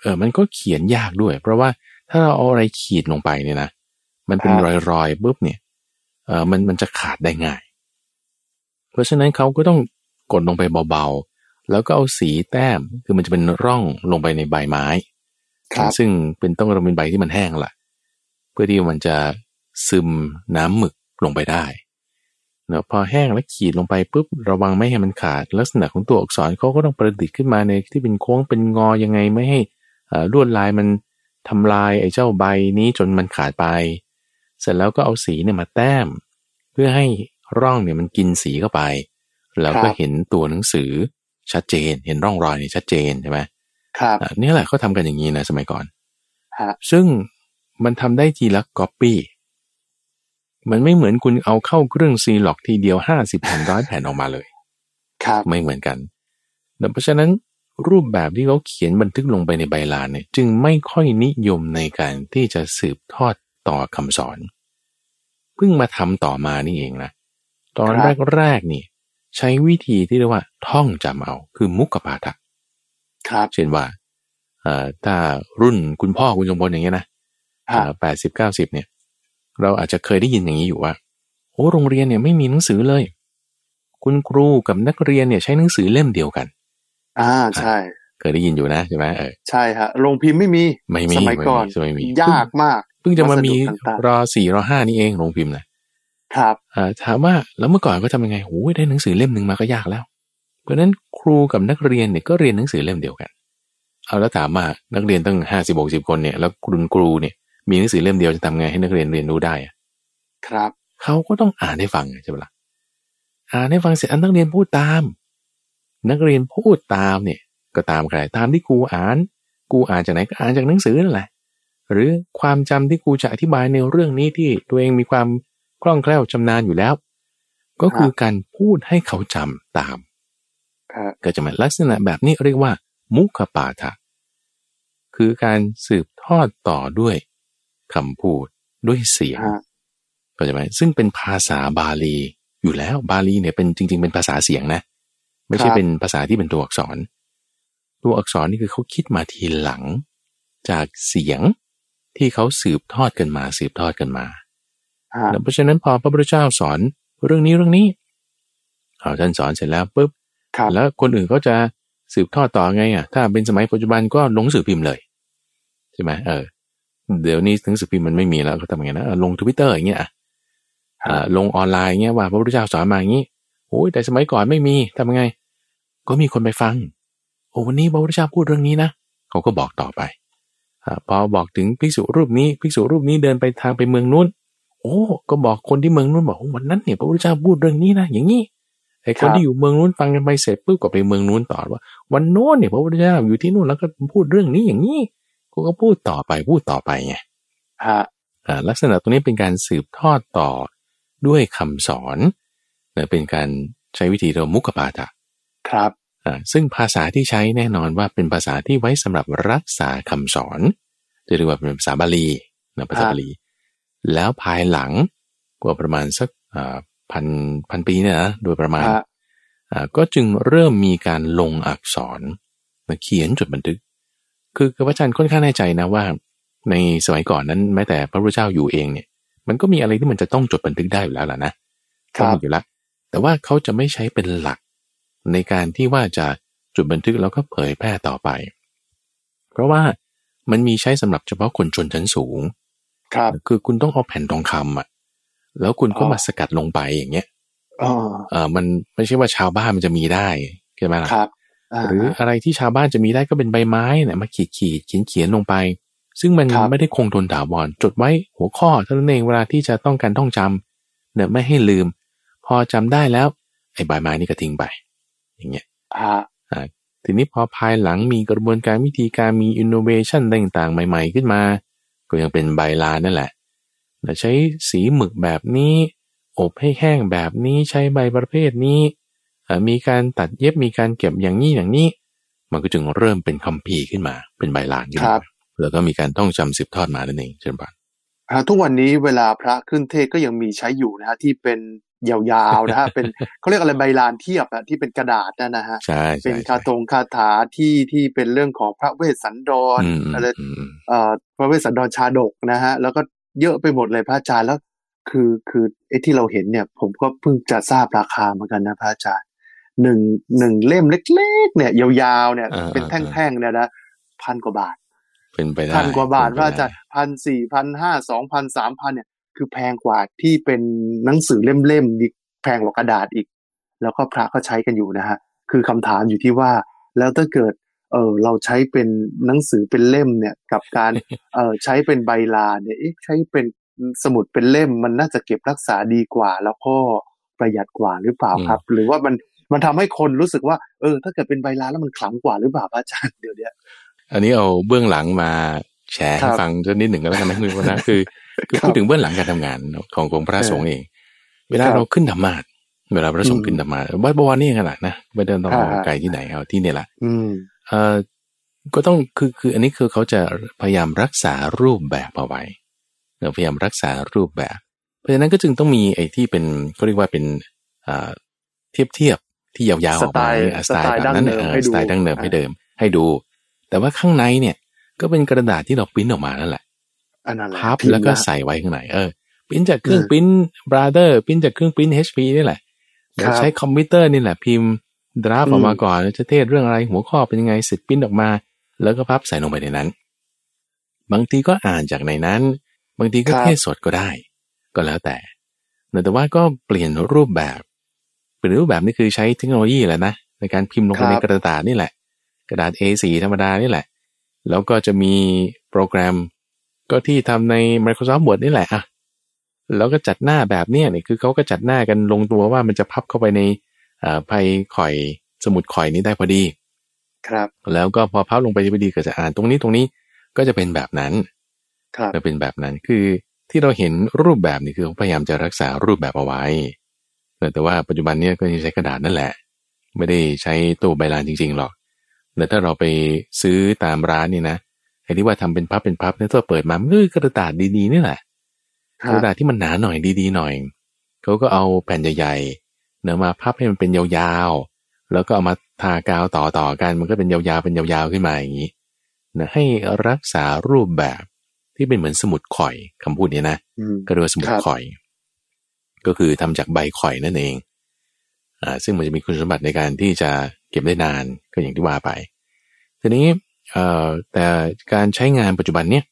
เออมันก็เขียนยากด้วย เพราะว่า ถ้าเราเอาอะไรขีดลงไปเนี่ยนะมันเป็นรอยๆปุ๊บเนี่ยเออมันมันจะขาดได้ง่าย เพราะฉะนั้นเขาก็ต้องกดลงไปเบาๆ แล้วก็เอาสีแต้มคือมันจะเป็นร่องลงไปในใบไม้ครับซึ่งเป็นต้องเป็นใบที่มันแห้งละเพื่อที่มันจะซึมน้ำหมึกลงไปได้เนาะพอแห้งแล้วขีดลงไปปุ๊บระวังไม่ให้มันขาดลักษณะของตัวอักษรเขาก็ต้องประดิษฐ์ขึ้นมาในที่เป็นโค้งเป็นงอยังไงไม่ให้อ่าลวดลายมัน ทำลายไอ้เจ้าใบนี้จนมันขาดไป เสร็จแล้วก็เอาสีเนี่ยมาแต้ม เพื่อให้ร่องเนี่ยมันกินสีเข้าไป แล้วก็ครับเห็นตัวหนังสือชัดเจน เห็นร่องรอยเนี่ยชัดเจนใช่ไหมครับอะนี่แหละเขาทำกันอย่างนี้นะสมัยก่อนฮะซึ่งมันทำได้ทีละก๊อปปี้มันไม่เหมือนคุณเอาเข้าเครื่องซีล็อกทีเดียวห้าสิบแผ่นร้อยแผ่นออกมาเลย ครับไม่เหมือนกันเพราะฉะนั้น รูปแบบที่เขาเขียนบันทึกลงไปในใบลานเนี่ยจึงไม่ค่อยนิยมในการที่จะสืบทอดต่อคำสอนเพิ่งมาทำต่อมานี่เองนะตอนครับแรกๆนี่ ใช้วิธีที่เรียกว่า ท่องจำเอา คือมุกกปาฐะครับเช่นว่าเอ่อถ้ารุ่นคุณพ่อคุณจงพลอย่างเงี้ยนะฮะแปดสิบเก้าสิบเนี่ย เราอาจจะเคยได้ยินอย่างนี้อยู่ว่าโอ้โรงเรียนเนี่ยไม่มีหนังสือเลย คุณครูกับนักเรียนเนี่ยใช้หนังสือเล่มเดียวกัน อ่าใช่ เคยได้ยินอยู่นะใช่ไหมเออใช่ฮะโรงพิมพ์ไม่มีไม่มีสมัยก่อนไม่มียากมาก เพิ่งจะมามีวัสดุต่างๆรอสี่รอห้านี่เองโรงพิมพ์นะครับอ่าถามว่าแล้วเมื่อก่อนก็ทำยังไงโอ้ยได้หนังสือเล่มหนึ่งมาก็ยากแล้ว เพราะฉะนั้นครูกับนักเรียนเนี่ยก็เรียนหนังสือเล่มเดียวกันเอาแล้วถามว่านักเรียนตั้งห้าสิบหกสิบคนเนี่ยแล้วคุณครูเนี่ยมีหนังสือเล่มเดียวจะทำไงให้นักเรียนเรียนรู้ได้อะครับเขาก็ต้องอ่านให้ฟังใช่ไหมล่ะอ่านให้ฟังเสร็จอันนักเรียนพูดตาม นักเรียนพูดตามเนี่ยก็ตามใครตามที่ครูอ่านกูอ่านจากไหนก็อ่านจากหนังสือนั่นแหละ หรือความจำที่ครูจะอธิบายในเรื่องนี้ที่ตัวเองมีความคล่องแคล่วชำนาญอยู่แล้ว ก็คือการพูดให้เขาจำตามครับก็จะมาลักษณะแบบนี้เรียกว่า มุขปาฐะคือการสืบทอดต่อด้วยคำพูดด้วยเสียงฮะเข้าใจไหมซึ่งเป็นภาษาบาลีอยู่แล้วบาลีเนี่ยเป็นจริง ๆ เป็นภาษาเสียงนะ ไม่ใช่เป็นภาษาที่เป็นตัวอักษร ตัวอักษรนี่คือเขาคิดมาทีหลัง จากเสียงที่เขาสืบทอดกันมา สืบทอดกันมาฮะแล้วเพราะฉะนั้นพอพระพุทธเจ้าสอนเรื่องนี้เรื่องนี้เอาท่านสอนเสร็จแล้วปุ๊บครับแล้วคนอื่นเขาจะสืบทอดต่อไงอะ ถ้าเป็นสมัยปัจจุบันก็ลงหนังสือพิมพ์เลยใช่ไหมเออ เดี๋ยวนี้หนังสือพิมพ์มันไม่มีแล้วก็ทำไงนะเออลงทวิตเตอร์อย่างเงี้ยอะอ่าลงออนไลน์อย่างเงี้ยว่าพระพุทธเจ้าสอนมาอย่างงี้โอ้ยแต่สมัยก่อนไม่มีทำไง ก็มีคนไปฟัง โอ้วันนี้พระพุทธเจ้าพูดเรื่องนี้นะ เขาก็บอกต่อไปอาพอบอกถึงภิกษุรูปนี้ภิกษุรูปนี้เดินไปทางไปเมืองนู้น โอ้ ก็บอกคนที่เมืองนู้นบอกโอ้วันนั้นเนี่ยพระพุทธเจ้าพูดเรื่องนี้นะ อย่างนี้ไอ้คนที่อยู่เมืองนู้นฟังกันไปเสร็จปุ๊บก็ไปเมืองนู้นต่อว่า วันโน้นเนี่ยพระพุทธเจ้าอยู่ที่นู่นแล้วก็พูดเรื่องนี้อย่างนี้กูก็พูดต่อไปพูดต่อไปไงฮะอ่าลักษณะตรงนี้เป็นการสืบทอดต่อด้วยคำสอนนะเป็นการใช้วิธีเรียกว่ามุขปาฐะ ครับอ่าซึ่งภาษาที่ใช้แน่นอนว่าเป็นภาษาที่ไว้สำหรับรักษาคำสอนจะเรียกว่าเป็นภาษาบาลีนะภาษาบาลี แล้วภายหลังกว่าประมาณสักอ่าพันพันปีเนี่ยนะโดยประมาณฮะอ่าก็จึงเริ่มมีการลงอักษรนะเขียนจดบันทึกคือคือพระอาจารย์ค่อนข้างแน่ใจนะว่า ในสมัยก่อนนั้นแม้แต่พระพุทธเจ้าอยู่เองเนี่ย มันก็มีอะไรที่มันจะต้องจดบันทึกได้อยู่แล้วล่ะนะครัก็บมีอยู่แล้วแต่ว่าเขาจะไม่ใช้เป็นหลัก ในการที่ว่าจะจดบันทึกแล้วก็เผยแพร่ต่อไป เพราะว่ามันมีใช้สำหรับเฉพาะคนชนชั้นสูง ครับ คือคุณต้องเอาแผ่นทองคำอะ แล้วคุณก็อ๋อมาสกัดลงไปอย่างเงี้ยอ๋อเออมันไม่ใช่ว่าชาวบ้านมันจะมีได้ใช่ไหมล่ะครับาหรืออะไรที่ชาวบ้านจะมีได้ก็เป็นใบไม้เนี่ยมาขีดขีดเขียนเขียนลงไป ซึ่งมันครับไม่ได้คงทนถาวรจดไว้หัวข้อเท่านั้นเองเวลาที่จะต้องการท่องจำเนี่ยไม่ให้ลืม พอจำได้แล้วไอ้ใบไม้นี่ก็ทิ้งไป อย่างเงี้ยฮะทีนี้พอภายหลังมีกระบวนการวิธีการมีอินโนเวชันต่างๆ ใหม่ ๆ ขึ้นมา ก็ยังเป็นใบลานนั่นแหละแต่ใช้สีหมึกแบบนี้ อบให้แห้งแบบนี้ใช้ใบประเภทนี้เอ่อมีการตัดเย็บมีการเก็บอย่างนี้อย่างนี้ มันก็จึงเริ่มเป็นคัมภีร์ขึ้นมา เป็นใบลานขึ้นครัมาบแล้วก็มีการท่องจำสืบทอดมานั่นเองเช่นกันฮะทุกวันนี้เวลาพระขึ้นเทศน์ก็ยังมีใช้อยู่นะฮะที่เป็น ยาวๆนะฮะเป็นเขาเรียกอะไรใบลานเทียบอะที่เป็นกระดาษนะนะฮะใช่เป็ใช่นคาถงคาถาที่ที่เป็นเรื่องของพระเวสสันดรอืมอืมอะไรอืมอืมเอ่อพระเวสสันดรชาดกนะฮะแล้วก็เยอะไปหมดเลยพระอาจารย์แล้ว คือคือไอ้ที่เราเห็นเนี่ย ผมก็เพิ่งจะทราบราคาเหมือนกันนะพระอาจารย์หนึ่งหนึ่งเล่มเล็ก ๆ เนี่ยยาวๆเนี่ยอ่าเป็นอ่าแท่งๆเนี่ยนะพันกว่าบาทเป็นไปได้พันกว่าบาทเป็นไปว่าได้จะพันสี่พันห้าสองพันสามพันเนี่ย คือแพงกว่าที่เป็นหนังสือเล่มๆอีกแพงกว่ากระดาษอีก แล้วก็พระก็ใช้กันอยู่นะฮะคือคำถามอยู่ที่ว่าแล้วถ้าเกิดเออเราใช้เป็นหนังสือเป็นเล่มเนี่ยกับการเออใช้เป็นใบลานเนี่ยเอ๊ะใช้เป็นสมุดเป็นเล่ม มันน่าจะเก็บรักษาดีกว่า แล้วก็ประหยัดกว่าหรือเปล่าครับ หรือว่ามันมันทำให้คนรู้สึกว่าเออ ถ้าเกิดเป็นใบลานแล้วมันขลังกว่าหรือเปล่าพระอาจารย์เดี๋ยวเนี้ยอันนี้เอาเบื้องหลังมาแชร์ครัให้บฟังสักนิดหนึ่งก็แล้วกันนะคุณผู้ชมนะคือ คือครับพูดถึงเบื้องหลังการทำงานของของพระสงฆ์เอง เวลาครับเราขึ้นธรรมาสน์เวลาพระสงฆ์อืมขึ้นธรรมาสน์วัดบวรนี่ขนาดนะไม่ได้ต้องครับเอาไกลที่ไหนเอาที่เนี่ยแหละอืมเอ่อก็ต้องคือคืออันนี้คือเขาจะพยายามรักษารูปแบบเอาไว้เออพยายามรักษารูปแบบ เพราะฉะนั้นก็จึงต้องมีไอ้ที่เป็นก็เรียกว่าเป็นอ่าเทียบเทียบที่ยาวๆออกมาเนี่ยอะสไตล์แบบนั้นเนี่ยเออสไตล์ดั้งเดิมให้เดิมให้ดู แต่ว่าข้างในเนี่ยก็เป็นกระดาษที่เราปริ้นออกมานั่นแหละอันนั้นแหละ พับพิมพ์แล้วก็นะใส่ไว้ข้างในเออปริ้นจากเครื่องเออปริ้นบราเดอร์ปริ้นจากเครื่องปริ้น HP นี่แหละครับใช้คอมพิวเตอร์นี่แหละพิมพ์ draft อืมออกมาก่อนจะเทศเรื่องอะไรหัวข้อเป็นยังไงเสร็จปริ้นออกมา แล้วก็พับใส่ลงไปในนั้น บางทีก็อ่านจากในนั้น บางทีก็ครับเทศสดก็ได้ ก็แล้วแต่แต่ว่าก็เปลี่ยนรูปแบบเปลี่ยนรูปแบบนี่คือใช้เทคโนโลยีแหละนะในการพิมพ์ลงไปในกระดาษนี่แหละ กระดาษ A4 ธรรมดานี่แหละ แล้วก็จะมีโปรแกรม ก็ที่ทำใน Microsoft Word นี่แหละอะแล้วก็จัดหน้าแบบเนี้ยนี่คือเขาก็จัดหน้ากันลงตัวว่ามันจะพับเข้าไปในอ่าไพข่อยสมุดข่อยนี้ได้พอดี ครับ แล้วก็พอพับลงไปพอดีก็จะอ่านตรงนี้ตรงนี้ก็จะเป็นแบบนั้น ครับจะเป็นแบบนั้นคือที่เราเห็นรูปแบบนี่คือเขาพยายามจะรักษารูปแบบเอาไว้ แต่แต่ว่าปัจจุบันเนี้ก็ยังใช้กระดาษนั่นแหละ ไม่ได้ใช้ตู้ใบลานจริงๆหรอกแต่ถ้าเราไปซื้อตามร้านนี่นะ ไอ้ที่ว่าทำเป็นพับเป็นพับเนี่ยถ้าเปิดมามันก็คือกระดาษดีๆนี่แหละคกรับระดาษที่มันหนาหน่อยดีๆหน่อยเขาก็เอาแผ่นใหญ่ๆเนื้อมาพับให้มันเป็นยาวๆแล้วก็เอามาทากาวต่อๆกันมันก็เป็นยาวๆเป็นยาวๆขึ้นมาอย่างนี้นะให้รักษารูปแบบที่เป็นเหมือนสมุดข่อยคำพูดเนี้ยนะอืมก็เรียกว่าสมุดครับข่อย ก็คือทำจากใบข่อยนั่นเองอ่าซึ่งมันจะมีคุณสมบัติในการที่จะเก็บได้นานก็อย่างที่ว่าไปทีนี้เอ่อ แต่การใช้งานปัจจุบันเนี่ย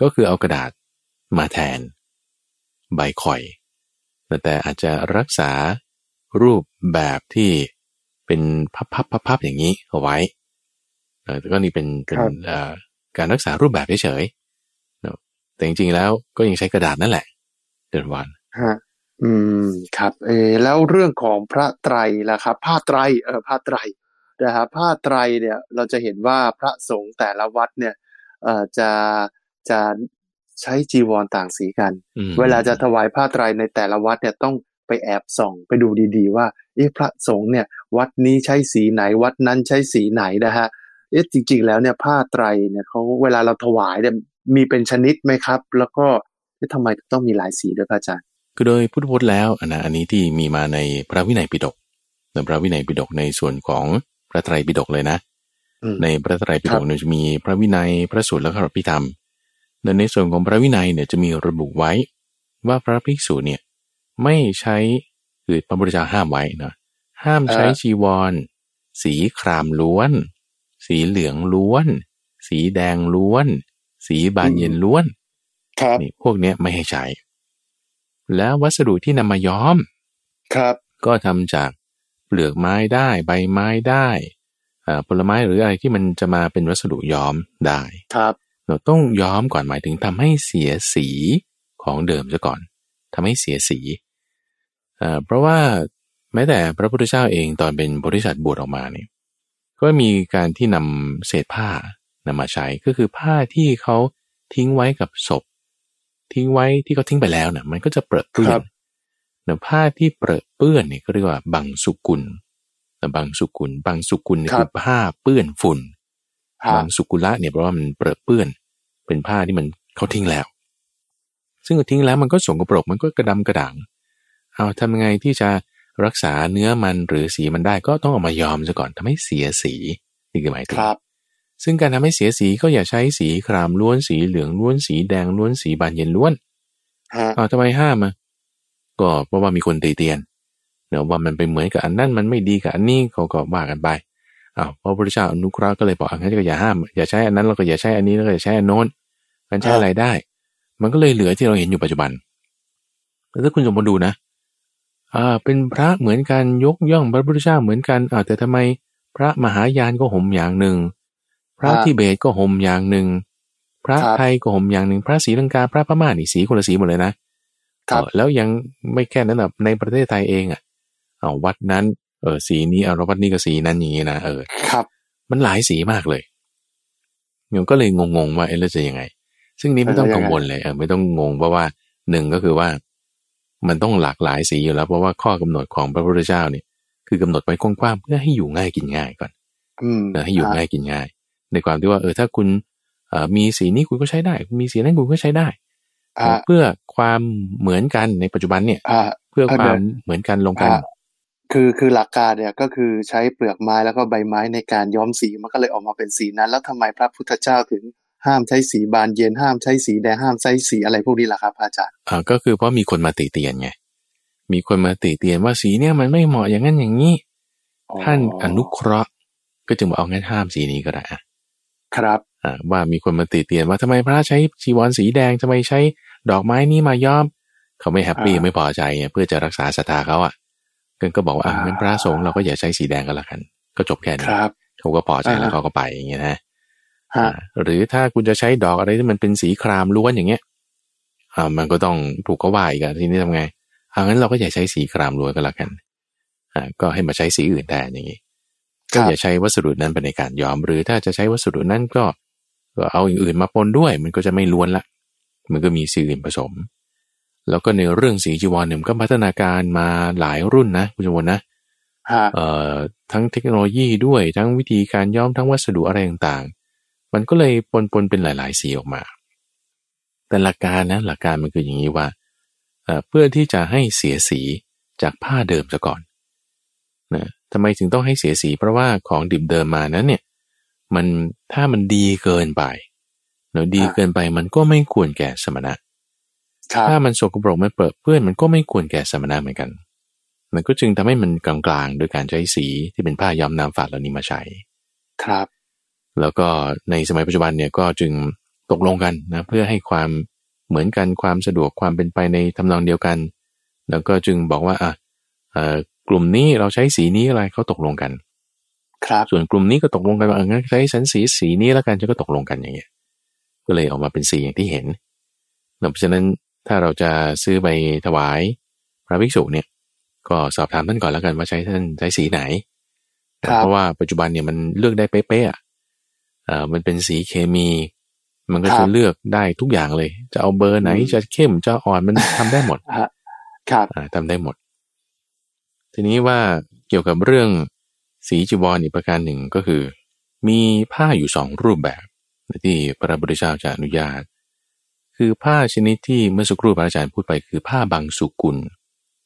ก็คือเอากระดาษมาแทน ใบข่อย แต่แต่อาจจะรักษารูปแบบที่เป็นพับๆพับๆอย่างนี้เอาไว้เออแต่ก็นี่เป็นเป็นครับเอ่อการรักษารูปแบบเฉยๆเนอะแต่จริงๆแล้วก็ยังใช้กระดาษนั่นแหละเดินวันฮะอืมครับเออแล้วเรื่องของพระไตรล่ะครับผ้าไตรเออผ้าไตร นะครับผ้าไตรเนี่ยเราจะเห็นว่าพระสงฆ์แต่ละวัดเนี่ยเอ่อจะจะใช้จีวรต่างสีกันอืมเวลาจะถวายผ้าไตรในแต่ละวัดเนี่ยต้องไปแอบส่องไปดูดีๆ ว่าเอ๊ะพระสงฆ์เนี่ยวัดนี้ใช้สีไหนวัดนั้นใช้สีไหนนะฮะเอ๊ะจริง ๆ แล้วเนี่ยผ้าไตรเนี่ยเขาเวลาเราถวายเนี่ยมีเป็นชนิดไหมครับ แล้วก็เอ๊ะทำไมต้องมีหลายสีด้วยพระอาจารย์คือโดยพุทธพจน์แล้วอันนะอันนี้ที่มีมาในพระวินัยปิฎกในพระวินัยปิฎกในส่วนของพ ระไตรปิฎกเลยนะอืมในพระไตรปิฎครักบเนี่ยจะมีพระวินัยพระสูตรและพระพิธรรมแต่ในส่วนของพระวินัยเนี่ยจะมีระบุไว้ ว่าพระภิกษุเนี่ยไม่ใช้คือพระพุทธเจ้าห้ามไว้นะห้ามใช้จีวร สีครามล้วน สีเหลืองล้วน สีแดงล้วน สีบานเย็นล้วนครับนี่พวกเนี้ยไม่ให้ใช้ แล้ววัสดุที่นำมาย้อม ครับ ก็ทำจาก เปลือกไม้ได้ ใบไม้ได้อ่าผลไม้หรืออะไรที่มันจะมาเป็นวัสดุย้อมได้ครับเราต้องย้อมก่อนหมายถึงทำให้เสียสีของเดิมซะก่อนทำให้เสียสีอ่าเพราะว่าแม้แต่พระพุทธเจ้าเองตอนเป็นบริษัทบวชออกมาเนี่ยก็มีการที่นำเศษผ้านำมาใช้ก็คือผ้าที่เขาทิ้งไว้กับศพ ทิ้งไว้ที่เขาทิ้งไปแล้วนะมันก็จะเปรอะเปื้อครันบเนื้อผ้าที่เปรอะเปื้อนเนี่ยก็เรียกว่าบังสุกุลแต่บังสุกุลบังสุกุลเนี่ยครับคือผ้าเปื้อนฝุ่นฮะบางสุกุละเนี่ยเพราะว่ามันเปรอะเปื้อน เป็นผ้าที่มันเขาทิ้งแล้ว ซึ่งทิ้งแล้วมันก็สกปรกมันก็กระดำกระด่างเอาทำยังไงที่จะรักษาเนื้อมันหรือสีมันได้ก็ต้องเอามายอมซะก่อนทำให้เสียสีนี่คือหมายถึคงรับซึ่งการทำให้เสียสีก็อย่าใช้สีครามล้วนสีเหลืองล้วนสีแดงล้วนสีบานเย็นล้วนฮะอ้าวทำไมห้ามอะ ก็เพราะว่ามีคนตีเตียนเนาะว่ามันไปเหมือนกับอันนั้นมันไม่ดีกับอันนี้เขาก็ว่ากันไปอ้าวพระพุทธเจ้าอนุเคราะห์ก็เลยบอกงั้นก็อย่าห้ามอย่าใช้อันนั้นแล้วก็อย่าใช้อันนี้แล้วก็อย่าใช้อันโน้นมันใช้อะไรได้ มันก็เลยเหลือที่เราเห็นอยู่ปัจจุบันแต่ถ้าคุณสมบูรณ์ดูนะอ่าเป็นพระเหมือนกันยกย่องพระพุทธเจ้าเหมือนกันอ่าแต่ทำไมพระมหายานก็ห่มอย่างหนึ่ง พระทิเบตก็ห่มอย่างหนึ่ง พระไทยก็ห่มอย่างหนึ่ง พระศรีลังกา พระพม่านี่สีคนละสีหมดเลยนะ แล้วยังไม่แค่นั้นแบบในประเทศไทยเองอะเอาวัดนั้นเออสีนี้เอาวัดนี้ก็สีนั้นอย่างนี้นะเออครับ มันหลายสีมากเลยโยมก็เลยงงๆว่าเออแล้วจะยังไง ซึ่งนี้ไม่ต้องกังวลเลยเออไม่ต้องงงเพราะว่าหนึ่งก็คือว่า มันต้องหลากหลายสีอยู่แล้วเพราะว่าข้อกำหนดของพระพุทธเจ้าเนี่ยคือกำหนดไว้กว้างๆเพื่อให้อยู่ง่ายกินง่ายก่อนให้อยู่ง่ายกินง่าย ในความที่ว่าเออถ้าคุณมีสีนี้คุณก็ใช้ได้ มีสีนั้นคุณก็ใช้ได้ เพื่อ ความเหมือนกันในปัจจุบันเนี่ยเพื่อความเหมือนกันลงกันคือคือหลักการเนี่ยก็คือใช้เปลือกไม้แล้วก็ใบไม้ในการย้อมสีมันก็เลยออกมาเป็นสีนั้น แล้วทำไมพระพุทธเจ้าถึงห้ามใช้สีบานเย็นห้ามใช้สีแดงห้ามใช้สีอะไรพวกนี้ล่ะครับอาจารย์อ่าก็คือเพราะมีคนมาติเตียนไงมีคนมาติเตียนว่าสีเนี่ยมันไม่เหมาะอย่างนั้นอย่างนี้ท่านอนุเคราะห์ก็จึงบอกเอางั้นห้ามสีนี้ก็ได้ครับอ่าว่ามีคนมาติเตียนว่าทำไมพระใช้จีวรสีแดงทำไมใช้ ดอกไม้นี้มาย้อม เขาไม่แฮปปี้ไม่พอใจเพื่อจะรักษาศรัทธาเขาอะกันก็บอกว่าอะงั้นพระสงฆ์เราก็อย่าใช้สีแดงกันละกัน ก็จบแค่นี้เขาก็พอใจแล้วเขาก็ไปอย่างเงี้ยนะหรือถ้าคุณจะใช้ดอกอะไรที่มันเป็นสีครามล้วนอย่างเงี้ยอ่ามันก็ต้องถูกก็ว่าอีกอะทีนี้ทำไงอ่างั้นเราก็อย่าใช้สีครามล้วนก็แล้วกันอ่าก็ให้มาใช้สีอื่นแทนอย่างงี้ก็อย่าใช้วัสดุนั้นเป็นในการย้อม หรือถ้าจะใช้วัสดุนั้นก็ก็เอาอย่างอื่นมาปนด้วย มันก็จะไม่ล้วนละ มันก็มีสีอื่นผสม แล้วก็ในเรื่องสีจีวรเนี่ยก็พัฒนาการมาหลายรุ่นนะคุณจวนนะเอ่อทั้งเทคโนโลยีด้วยทั้งวิธีการย้อมทั้งวัสดุอะไรต่างๆ มันก็เลยปนปนเป็นหลาย ๆ สีออกมา แต่หลักการนะหลักการมันคืออย่างนี้ว่าเพื่อที่จะให้เสียสีจากผ้าเดิมซะก่อนนะทำไมถึงต้องให้เสียสี เพราะว่าของดิบเดิมมานั้นเนี่ย มันถ้ามันดีเกินไป เนาะดีเกินไปมันก็ไม่ควรแก่สมณะ ถ้ามันสกปรกมันเปิดเพื่อนมันก็ไม่ควรแก่สมณะเหมือนกัน มันก็จึงทำให้มันกลางๆโดยการใช้สีที่เป็นผ้าย้อมน้ำฝาดเหล่านี้มาใช้ ครับ แล้วก็ในสมัยปัจจุบันเนี่ยก็จึงตกลงกันนะเพื่อให้ความเหมือนกันความสะดวกความเป็นไปในทำนองเดียวกัน แล้วก็จึงบอกว่าอะกลุ่มนี้เราใช้สีนี้อะไรเขาตกลงกัน ครับ ส่วนกลุ่มนี้ก็ตกลงกันว่าเอองั้นใช้สันสีสีนี้แล้วกันจะก็ตกลงกันอย่างเงี้ย ก็เลยออกมาเป็นสีอย่างที่เห็นเพราะฉะนั้นถ้าเราจะซื้อไปถวายพระภิกษุเนี่ย ก็สอบถามท่านก่อนแล้วกันว่าใช้ท่านใช้สีไหน เพราะว่าปัจจุบันเนี่ยมันเลือกได้เป๊ะๆอะมันเป็นสีเคมี มันก็จะเลือกได้ทุกอย่างเลย จะเอาเบอร์ไหนจะเข้มจะอ่อนมันทำได้หมดครับทำได้หมด ทีนี้ว่าเกี่ยวกับเรื่องสีจีวรอีกประการหนึ่งก็คือ มีผ้าอยู่สองรูปแบบ ที่พระบุตรเจ้าจะอนุญาต คือผ้าชนิดที่เมื่อสักครู่พระอาจารย์พูดไปคือผ้าบางสุกุล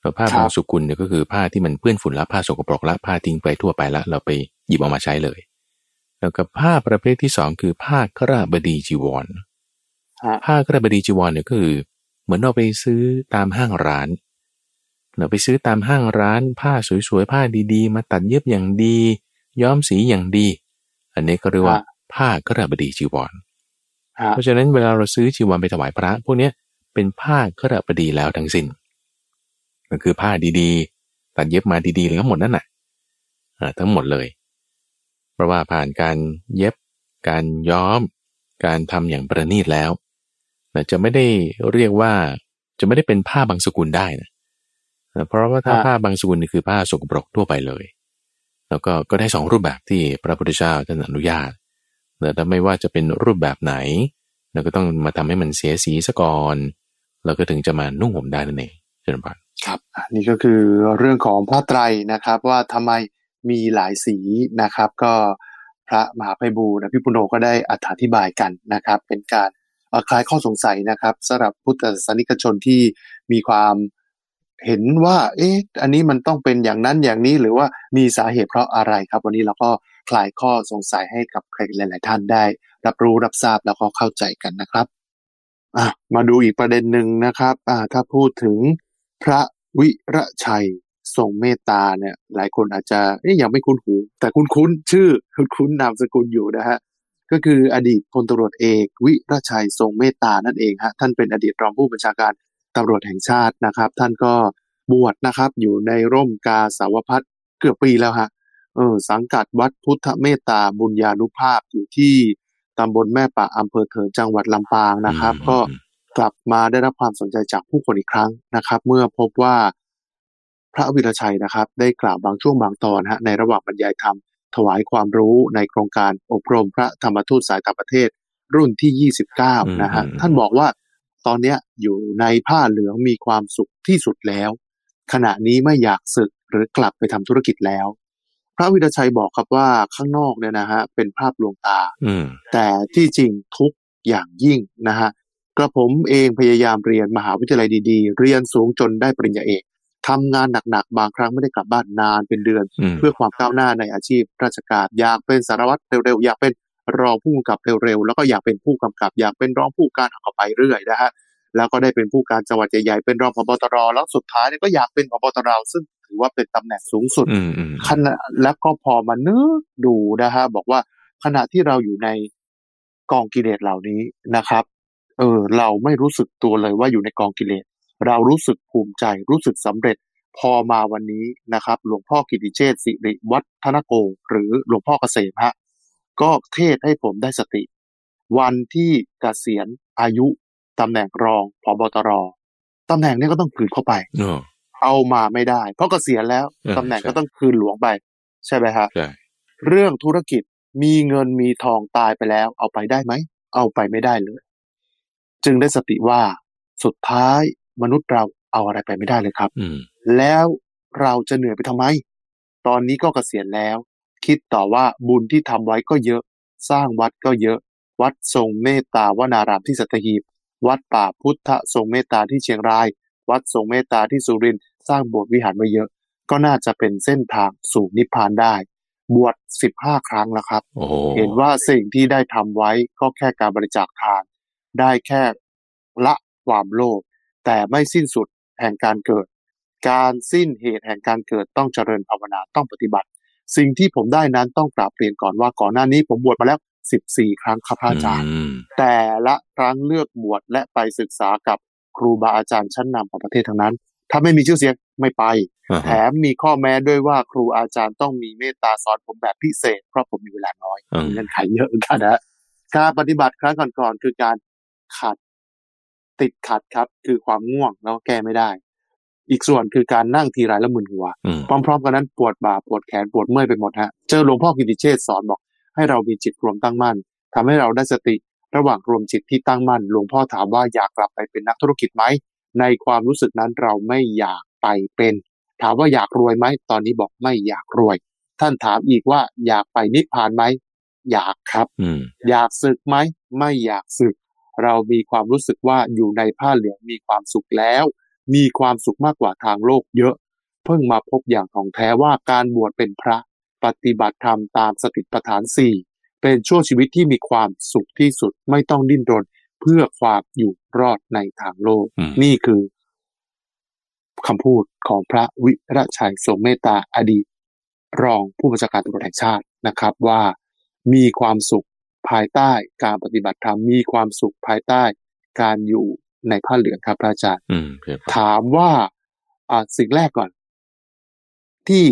แล้วผ้าบางสุกุลเนี่ยก็คือผ้าที่มันเปื้อนฝุ่นละผ้าสกปรกละผ้าทิ้งไปทั่วไปละเราไปหยิบออกมาใช้เลย แล้วกับผ้าประเภทที่สองคือผ้าคราบดีจีวร ผ้าคราบดีจีวรเนี่ยก็คือ เหมือนเราไปซื้อตามห้างร้าน เราไปซื้อตามห้างร้าน ผ้าสวยๆผ้าดีๆ มาตัดเย็บอย่างดี ย้อมสีอย่างดี อันนี้ก็เรียกว่า ผ้ากระบดีจีวร เพราะฉะนั้นเวลาเราซื้อจีวรไปถวายพระ พวกนี้เป็นผ้าเคระบดีแล้วทั้งสิน้นก็คือผ้าดีๆ ตัดเย็บมาดีๆทั้งหมดนั่นแหะทั้งหมดเลย เพราะว่าผ่านการเย็บ การย้อม การทำอย่างประณีตแล้วจะไม่ได้เรียกว่าจะไม่ได้เป็นผ้าบางสกุลได้นะเพราะว่าถ้าผ้าบางสกุลนี่คือผ้าสกปรกทั่วไปเลย แล้วก็ก็ได้สองรูปแบบที่พระพุทธเจ้าท่านอนุญาต แต่ไม่ว่าจะเป็นรูปแบบไหน เราก็ต้องมาทำให้มันเสียสีซะก่อน เราก็ถึงจะมานุ่งห่มได้นั่นเองเชิญบัตครับนี่ก็คือเรื่องของพระไตรนะครับ ว่าทำไมมีหลายสีนะครับ ก็พระมหาไพบูลพิพุโนก็ได้อธิบายกันนะครับ เป็นการคลายข้อสงสัยนะครับสำหรับพุทธศาสนิกชนที่มีความเห็นว่า เอ๊ะ อันนี้มันต้องเป็นอย่างนั้นอย่างนี้หรือว่ามีสาเหตุเพราะอะไรครับ วันนี้เราก็ คลายข้อสงสัยให้กับใครหลาย ๆ ท่านได้ รับรู้รับทราบแล้วก็เข้าใจกันนะครับมาดูอีกประเด็นหนึ่งนะครับถ้าพูดถึงพระวิระชัยทรงเมตตาเนี่ย หลายคนอาจจะยังไม่คุ้นหู แต่คุ้นคุ้นชื่อคุ้นคุ้นนามสกุลอยู่นะฮะก็คืออดีตพลตำรวจเอกวิรชัยทรงเมตตานั่นเองฮะท่านเป็นอดีตรองผู้บัญชาการตำรวจแห่งชาตินะครับ ท่านก็บวชนะครับอยู่ในร่มกาสาวพัฒเกือบปีแล้วฮะ ออสังกัดวัดพุทธเมตตาบุญญานุภาพอยู่ที่ตำบลแม่ปะอำเภอเถินจังหวัดลำปางนะครับ ก็กลับมาได้รับความสนใจจากผู้คนอีกครั้งนะครับ เมื่อพบว่าพระวิรชัยนะครับ ได้กล่าวบางช่วงบางตอนฮะในระหว่างบรรยายธรรมถวายความรู้ในโครงการอบรมพระธรรมทูตสายต่างประเทศรุ่นที่ 29 นะฮะท่านบอกว่าตอนเนี้ยอยู่ในผ้าเหลืองมีความสุขที่สุดแล้ว ขณะนี้ไม่อยากศึกหรือกลับไปทำธุรกิจแล้ว พระวิรชัยบอกครับว่าข้างนอกเนี่ยนะฮะเป็นภาพลวงตาแต่ที่จริงทุกอย่างยิ่งนะฮะกระผมเองพยายามเรียนมหาวิทยาลัยดีๆ เรียนสูงจนได้ปริญญาเอกทำงานหนักๆ บางครั้งไม่ได้กลับบ้านนานเป็นเดือน เพื่อความก้าวหน้าในอาชีพราชการอยากเป็นสารวัตรเร็วๆ อยากเป็นรองผู้กำกับเร็วๆ แล้วก็อยากเป็นผู้กำกับ อยากเป็นรองผู้การเอาไปเรื่อยนะฮะแล้วก็ได้เป็นผู้การจังหวัดใหญ่ๆเป็นรองพบตรแล้วสุดท้ายก็อยากเป็นพบตรซึ่ง ถือว่าเป็นตำแหน่งสูงสุดขณะแล้วก็พอมานึกดูนะฮะบอกว่าขณะที่เราอยู่ในกองกิเลสเหล่านี้นะครับ เออ เราไม่รู้สึกตัวเลยว่าอยู่ในกองกิเลส เรารู้สึกภูมิใจ รู้สึกสำเร็จ พอมาวันนี้นะครับ หลวงพ่อกิติเชษสิริวัฒนโก หรือหลวงพ่อเกษมฮะ ก็เทศให้ผมได้สติ วันที่กเกษียณอายุตำแหน่งรองพบตรตำแหน่งนี้ก็ต้องคืนเข้าไป เอามาไม่ได้ เพราะกเกษียณแล้วตำแหน่งก็ต้องคืนหลวงไป ใช่ไหมฮะเรื่องธุรกิจมีเงินมีทองตายไปแล้ว เอาไปได้ไหม เอาไปไม่ได้เลย จึงได้สติว่าสุดท้ายมนุษย์เราเอาอะไรไปไม่ได้เลยครับแล้วเราจะเหนื่อยไปทำไม ตอนนี้ก็เกษียณแล้ว คิดต่อว่าบุญที่ทำไว้ก็เยอะ สร้างวัดก็เยอะ วัดทรงเมตตาวนารามที่สัตหีบ วัดป่าพุทธทรงเมตตาที่เชียงราย วัดทรงเมตตาที่สุรินทร์สร้างโบสถ์วิหารไว้เยอะ ก็น่าจะเป็นเส้นทางสู่นิพพานได้ บวชสิบห้าครั้งแล้วครับ เห็นว่าสิ่งที่ได้ทำไว้ก็แค่การบริจาคทาน ได้แค่ละความโลภแต่ไม่สิ้นสุดแห่งการเกิด การสิ้นเหตุแห่งการเกิดต้องเจริญภาวนาต้องปฏิบัติ สิ่งที่ผมได้นั้นต้องกราบเรียนก่อนว่าก่อนหน้านี้ผมบวชมาแล้วสิบสี่ครั้งครับอาจารย์ แต่ละครั้งเลือกบวชและไปศึกษากับ ครูบาอาจารย์ชั้นนำของประเทศทั้งนั้น ถ้าไม่มีชื่อเสียงไม่ไป แถมมีข้อแม้ด้วยว่าครูอาจารย์ต้องมีเมตตาสอนผมแบบพิเศษ เพราะผมมีเวลาน้อยเงินไขเยอะกันนะการปฏิบัติครั้งก่อนๆคือการขัดติดขัดครับ คือความง่วงแล้วแก้ไม่ได้ อีกส่วนคือการนั่งทีไรแล้วมึนหัว พร้อมๆกันนั้นปวดบ่าปวดแขนปวดเมื่อยไปหมดฮะเจอหลวงพ่อกิติเชษสอนบอก ให้เรามีจิตรวมตั้งมั่นทำให้เราได้สติ ระหว่างรวมจิตที่ตั้งมั่นหลวงพ่อถามว่าอยากกลับไปเป็นนักธุรกิจไหมในความรู้สึกนั้นเราไม่อยากไปเป็น ถามว่าอยากรวยไหมตอนนี้บอกไม่อยากรวย ท่านถามอีกว่าอยากไปนิพพานไหมอยากครับอยากศึกไหมไม่อยากศึก เรามีความรู้สึกว่าอยู่ในผ้าเหลืองมีความสุขแล้ว มีความสุขมากกว่าทางโลกเยอะ เพิ่งมาพบอย่างของแท้ว่าการบวชเป็นพระ ปฏิบัติธรรมตามสติปัฏฐานสี่ เป็นช่วงชีวิตที่มีความสุขที่สุดไม่ต้องดิ้นรนเพื่อความอยู่รอดในทางโลก นี่คือคำพูดของพระวิรชัยสมเมตตาอดีต รองผู้บัญชาการตำรวจแห่งชาตินะครับว่ามีความสุขภายใต้การปฏิบัติธรรมมีความสุขภายใต้การอยู่ในผ้าเหลืองครับพระอาจารย์ถามว่าอ่าสิ่งแรกก่อน ที่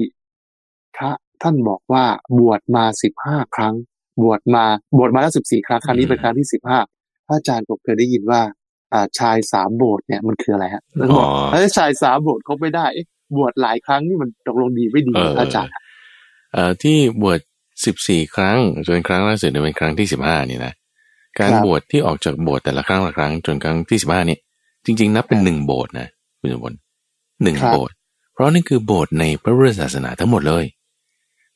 พระท่านบอกว่าบวชมาสิบห้าครั้ง บวชมาบวชมาแล้วสิบสี่ครั้งครั้งนี้เป็นครั้งที่สิบห้าพระอาจารย์ผมเคยได้ยินว่า อ่าชายสามโบสถ์เนี่ยมันคืออะไรฮะแล้วบอกถ้าชายสามโบสถ์เขาไม่ได้บวชหลายครั้งนี่มันตกลงดีไม่ดีพระอาจารย์เอ่อที่บวชสิบสี่ครั้งจนครั้งล่าสุดเป็นครั้งที่สิบห้านี่นะการบวชที่ออกจากโบสถ์แต่ละครั้งละครั้งจนครั้งที่สิบห้านี่จริง ๆ นับเป็นหนึ่งโบสถ์นะคุณสมบัติหนึ่งโบสถ์เพราะนั่นคือโบสถ์ในพระพุทธศาสนาทั้งหมดเลย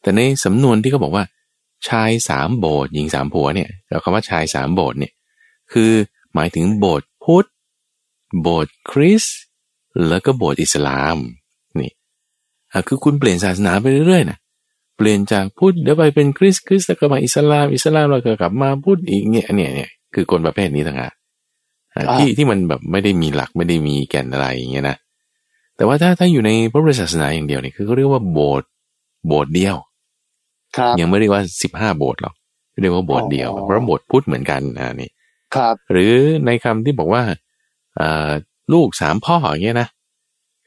แต่ในสำนวนที่เขาบอกว่า ชายสามโบสถ์หญิงสามผัวเนี่ยเราคำว่าชายสามโบสถ์เนี่ยคือหมายถึงโบสถ์พุทธโบสถ์คริสต์แล้วก็โบสถ์อิสลามนี่คือคุณเปลี่ยนศาสนาไปเรื่อยๆนะเปลี่ยนจากพุทธเดี๋ยวไปเป็นคริสต์คริสต์แล้วก็มาอิสลามอิสลามแล้วก็กลับมาพุทธอีกเนี่ยเนี่ยเนี่ยคือคนประเภทนี้ต่างหากที่ที่มันแบบไม่ได้มีหลักไม่ได้มีแก่นอะไรอย่างเงี้ยนะแต่ว่าถ้าถ้าอยู่ในพระพุทธศาสนาอย่างเดียวนี่คือเขาเรียกว่าโบสถ์โบสถ์เดียวครับ ยังไม่เรียกว่าสิบห้าโบสถ์หรอกเรียกว่าโบสถ์เดียวอ๋อเพราะโบสถ์พุทธเหมือนกันอ่านี่ครับ หรือในคำที่บอกว่าอ่าลูกสามพ่ออย่างเงี้ยนะ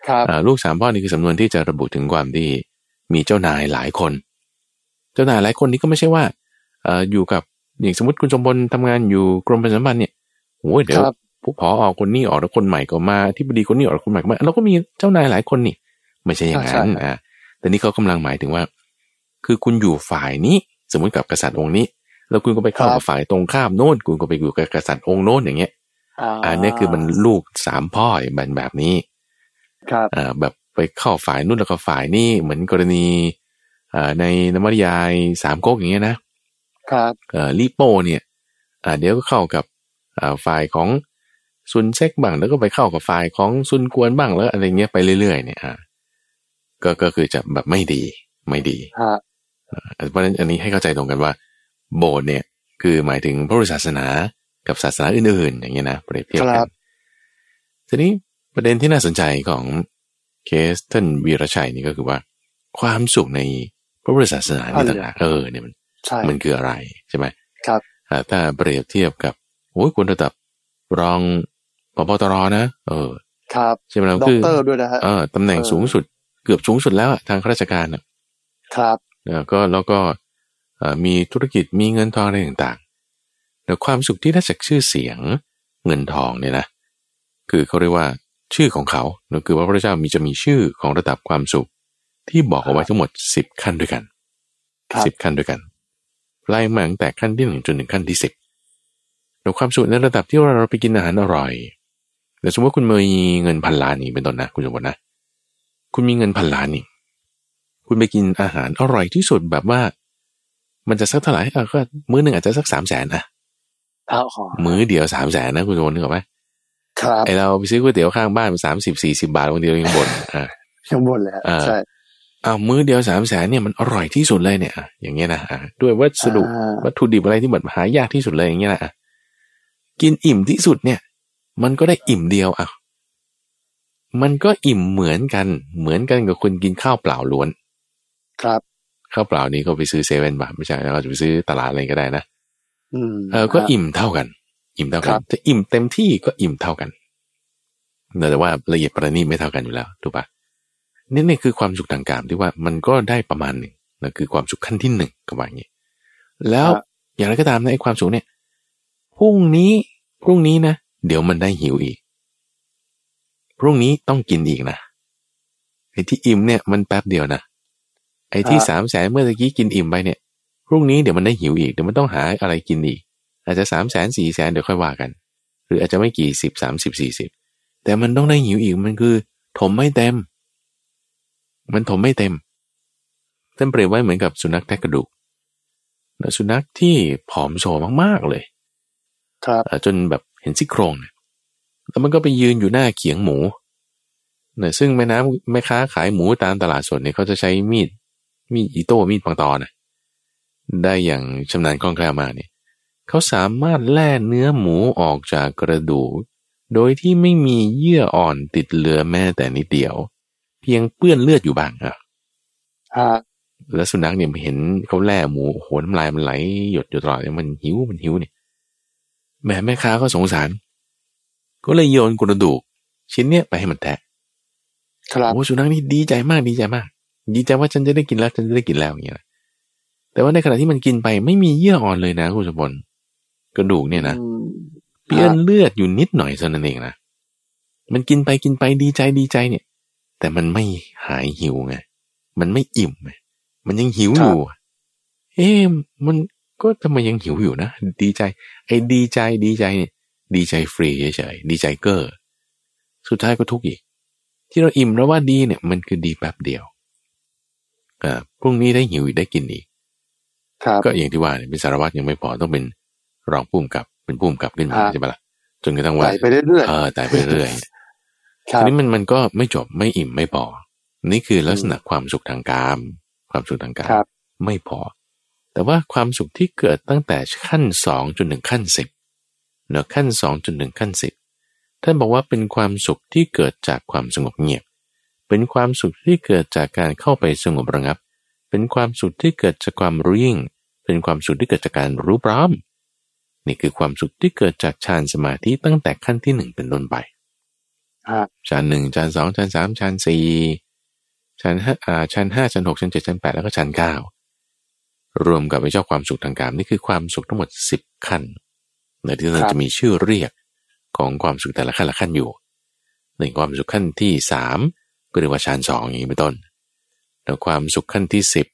ครับอ่าลูกสามพ่อนี่คือสำนวนที่จะระบุถึงความที่มีเจ้านายหลายคน เจ้านายหลายคนนี่ก็ไม่ใช่ว่าเอ่ออยู่กับอย่างสมมติคุณสมบัติทำงานอยู่กรมประชาสัมพันธ์เนี่ยโอ้ยเดี๋ยวครับผู้พอออกคนนี้ออกแล้วคนใหม่ก็มาที่บดีคนนี้ออกแล้วคนใหม่ก็มาเราก็มีเจ้านายหลายคนนี่ ไม่ใช่อย่างนั้นใช่อ่าแต่นี่เขากำลังหมายถึงว่า คือคุณอยู่ฝ่ายนี้ สมมุติกับกษัตริย์องค์นี้ แล้วคุณก็ไปเข้ากับฝ่ายตรงข้ามโน้น คุณก็ไปอยู่กับกษัตริย์องค์โน้นอย่างเงี้ยอ่าอันนี้คือมันลูกสามพ่อแบบแบบนี้ ครับอ่าแบบไปเข้าฝ่ายนู้นแล้วก็ฝ่ายนี้เหมือนกรณีอ่าในนวนิยายสามก๊กอย่างเงี้ยนะครับเอ่อลิโป้เนี่ยอ่าเดี๋ยวก็เข้ากับอ่าฝ่ายของซุนเซ็กบ้างแล้วก็ไปเข้ากับฝ่ายของซุนกวนบ้างแล้วอะไรเงี้ยไปเรื่อยๆเนี่ยอ่าก็ก็คือจะแบบไม่ดีไม่ดีฮะ เพราะฉะนั้นอันนี้ให้เข้าใจตรงกันว่า โบสถ์เนี่ยคือหมายถึงพระพุทธศาสนากับศาสนาอื่นๆ อย่างเงี้ยนะเปรียบเทียบคกัรันบทีนี้ประเด็นที่น่าสนใจของเคสท่านวีรชัยนี่ก็คือว่า ความสุขในพระพุทธศาสนานี่ต่างหากเออเนี่ยมันใช่มันคืออะไรใช่ไหมครับอ่าถ้าเปรียบเทียบกับโอ้ยคนระดับรองปปตรนะ เออ ครับใช่ไหมล่ะด็อคืกเตอร์ด้วยนะฮะเออตำแหน่งเออสูงสุดเกือบสูงสุดแล้วอะทางข้าราชการอะครับเอ่อ ก็แล้วก็เอ่อมีธุรกิจมีเงินทองอะไรต่างๆแต่ความสุขที่ได้จากชื่อเสียงเงินทองเนี่ยนะคือเขาเรียกว่าชื่อของเขานั่นคือว่าพระเจ้ามีจะมีชื่อของระดับความสุข ที่บอกเอาไว้ทั้งหมดสิบขั้นด้วยกันครับสิบขั้นด้วยกันไล่มาตั้งแต่ขั้นที่หนึ่งจนถึงขั้นที่สิบแต่ความสุขในระดับที่ว่าเราไปกินอาหารอร่อยแต่สมมติว่าคุณมีเงินพันล้านนี่เป็นต้นนะคุณสมบัตินะ คุณมีเงินพันล้านนี่ คุณไปกินอาหารอร่อยที่สุดแบบว่า มันจะสักเท่าไหร่อะก็มื้อหนึ่งอาจจะสักสามแสนอะเอาขอมื้อเดียวสามแสนนะคุณโจนึกออกไหมครับไอเราไปซื้อก๋วยเตี๋ยวข้างบ้านสามสิบสี่สิบาทบางทีเรายังบ่นอะข้างบนเลยฮะอ่าใช่อ้าวมื้อเดียวสามแสนเนี่ยมันอร่อยที่สุดเลยเนี่ยอะอย่างเงี้ยนะอะด้วยวัสดุอ่าวัตถุดิบอะไรที่แบบหายากที่สุดเลยอย่างเงี้ยนะอะกินอิ่มที่สุดเนี่ย มันก็ได้อิ่มเดียวอะมันก็อิ่มเหมือนกันเหมือนกันกับคนกินข้าวเปล่าล้วน ครับข้าวเปล่านี้ก็ไปซื้อเซเว่นบาทไม่ใช่เราจะไปซื้อตลาดอะไรก็ได้นะอืมเออก็ฮะอิ่มเท่ากัน อิ่มเท่ากัคนรับจะอิ่มเต็มที่ก็อิ่มเท่ากันแต่ว่าละเอียดประณีตไม่เท่ากันอยู่แล้วถูกปะนี่นี่คือความสุขทางกามที่ว่ามันก็ได้ประมาณหนึ่งนั่นคือความสุขขั้นที่หนึ่งก็ว่าอย่างนี้แล้วอย่างไรก็ตามนะไอ้ความสุขเนี่ยพรุ่งนี้พรุ่งนี้นะเดี๋ยวมันได้หิวอีก พรุ่งนี้ต้องกินอีกนะไอ้ที่อิ่มเนี่ยมันแป๊บเดียวนะ ไอ้ที่สามแสนเมื่อตะกี้กินอิ่มไปเนี่ย พรุ่งนี้เดี๋ยวมันได้หิวอีก เดี๋ยวมันต้องหาอะไรกินอีก อาจจะสามแสนสี่แสนเดี๋ยวค่อยว่ากัน หรืออาจจะไม่กี่สิบสามสิบสี่สิบแต่มันต้องได้หิวอีกมันคือ ถมไม่เต็ม มันถมไม่เต็มท่านเปรียบไว้เหมือนกับสุนัขแทะกระดูกแล้วสุนัขที่ผอมโซมากๆเลย ครับเอ่อจนแบบเห็นซี่โครงเนี่ยแล้วมันก็ไปยืนอยู่หน้าเขียงหมูเนี่ยซึ่งแม่น้ำแม่ค้าขายหมูตามตลาดสดเนี่ยเขาจะใช้มีด มีดอิโต้มีดปังตอนะได้อย่างชำนาญคล่องแคล่วมากเนี่ยเขาสามารถแล่เนื้อหมูออกจากกระดูก โดยที่ไม่มีเยื่ออ่อนติดเหลือแม้แต่นิดเดียว เพียงเปื้อนเลือดอยู่บ้างอะฮะแล้วสุนัขเนี่ยเห็นเขาแล่หมูโอ้โหน้ำลายมันไหลหยดอยู่ตลอดเนี่ยมันหิวมันหิวเนี่ยแม่แม่ค้าก็สงสาร ก็เลยโยนกระดูก ชิ้นเนี้ยไปให้มันแทะครับโอ้สุนัขนี่ดีใจมากดีใจมาก ดีใจว่าฉันจะได้กินแล้วฉันจะได้กินแล้วอย่างเงี้ยนะแต่ว่าในขณะที่มันกินไปไม่มีเยื่ออ่อนเลยนะคุณสมบัติกระดูกเนี่ยนะอืมเปี้ยนเลือดอยู่นิดหน่อยเท่านั้นเองนะมันกินไปกินไปดีใจดีใจเนี่ย แต่มันไม่หายหิวไงมันไม่อิ่มไงมันยังหิวอยู่อะเอ๊ะมันก็ทำไมยังหิวอยู่นะดีใจ ไอ้ดีใจดีใจเนี่ยดีใจฟรีเฉยๆดีใจเกอร์สุดท้ายก็ทุกข์อีก ที่เราอิ่มแล้วว่าดีเนี่ย มันคือดีแป๊บเดียวอ่า พรุ่งนี้ได้หิวอีกได้กินอีกครับก็อย่างที่ว่าเนี่ยเป็นสารวัตรยังไม่พอต้องเป็นรองผู้กำกับเป็นผู้กำกับขึ้นมาครับใช่ปะล่ะจนกระทั่งว่าไต่ไปเรื่อยเออแต่ไปเรื่อยๆครัทีบนี้มันมันก็ไม่จบไม่อิ่มไม่พอ นี่คือลักษณะความสุขทางกาม ความสุขทางกาครัมบไม่พอ แต่ว่าความสุขที่เกิดตั้งแต่ขั้นสองจนถึงขั้นสิบเนอะขั้นสองจนถึงขั้นสิบท่านบอกว่าเป็นความสุขที่เกิดจากความสงบเงียบ เป็นความสุขที่เกิดจากการเข้าไปสงบระงับ เป็นความสุขที่เกิดจากความรู้ยิ่ง เป็นความสุขที่เกิดจากการรู้พร้อม นี่คือความสุขที่เกิดจากฌานสมาธิตั้งแต่ขั้นที่หนึ่งเป็นต้นไปฮะชั้นหนึ่งชั้นสองชั้นสามชั้นสี่ชั้นห้าอ่าชั้นห้าชั้นหกชั้นเจ็ดชั้นแปดแล้วก็ชั้นเก้ารวมกับไอ้เจ้าความสุขทางกามนี่คือความสุขทั้งหมดสิบขั้นในที่เราจะมีชื่อเรียกของความสุขแต่ละขั้นละขั้นอยู่หนึ่งความสุขขั้นที่สาม ก็เรียกว่าชั้นสองอย่างนี้เป็นต้น แล้วความสุขขั้นที่สิบ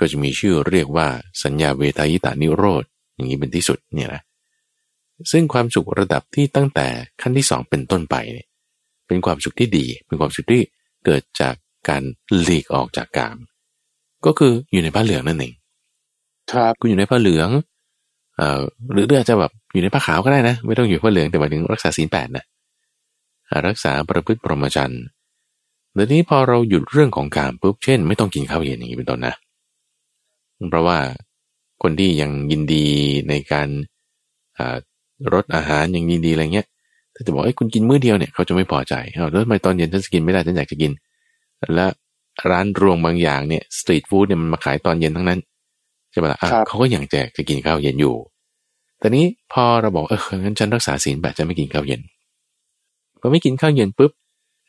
ก็จะมีชื่อเรียกว่าสัญญาเวทายตานิโรธอย่างนี้เป็นที่สุดเนี่ยนะซึ่งความสุขระดับที่ตั้งแต่ขั้นที่สองเป็นต้นไปเนี่ยเป็นความสุขที่ดี เป็นความสุขที่เกิดจากการหลีกออกจากกาม ก็คืออยู่ในผ้าเหลืองนั่นเองครับคุณอยู่ในผ้าเหลืองเอ่อหรืออาจจะแบบอยู่ในผ้าขาวก็ได้นะ ไม่ต้องอยู่ผ้าเหลืองแต่หมายถึงรักษาศีลแปดนะอ่ารักษาประพฤติพรหมจรรย์ เดี๋ยวนี้พอเราหยุดเรื่องของกามปุ๊บเช่น ไม่ต้องกินข้าวเย็นอย่างนี้เป็นต้นนะ เพราะว่าคนที่ยังยินดีในการอ่ารสอาหารยังยินดีอะไรเงี้ย ถ้าจะบอกไอ้ยคุณกินมื้อเดียวเนี่ยเขาจะไม่พอใจเอาแล้วทำไมตอนเย็นฉันจะกินไม่ได้ฉันอยากจะกิน และร้านรวงบางอย่างเนี่ยสตรีทฟู้ดเนี่ยมันมาขายตอนเย็นทั้งนั้นใช่ปะล่ะอะครับเขาก็ยังแจกจะกินข้าวเย็นอยู่ แต่นี้พอเราบอกเอองั้นฉันรักษาศีลแบบจะไม่กินข้าวเย็นพอไม่กินข้าวเย็นปุ๊บ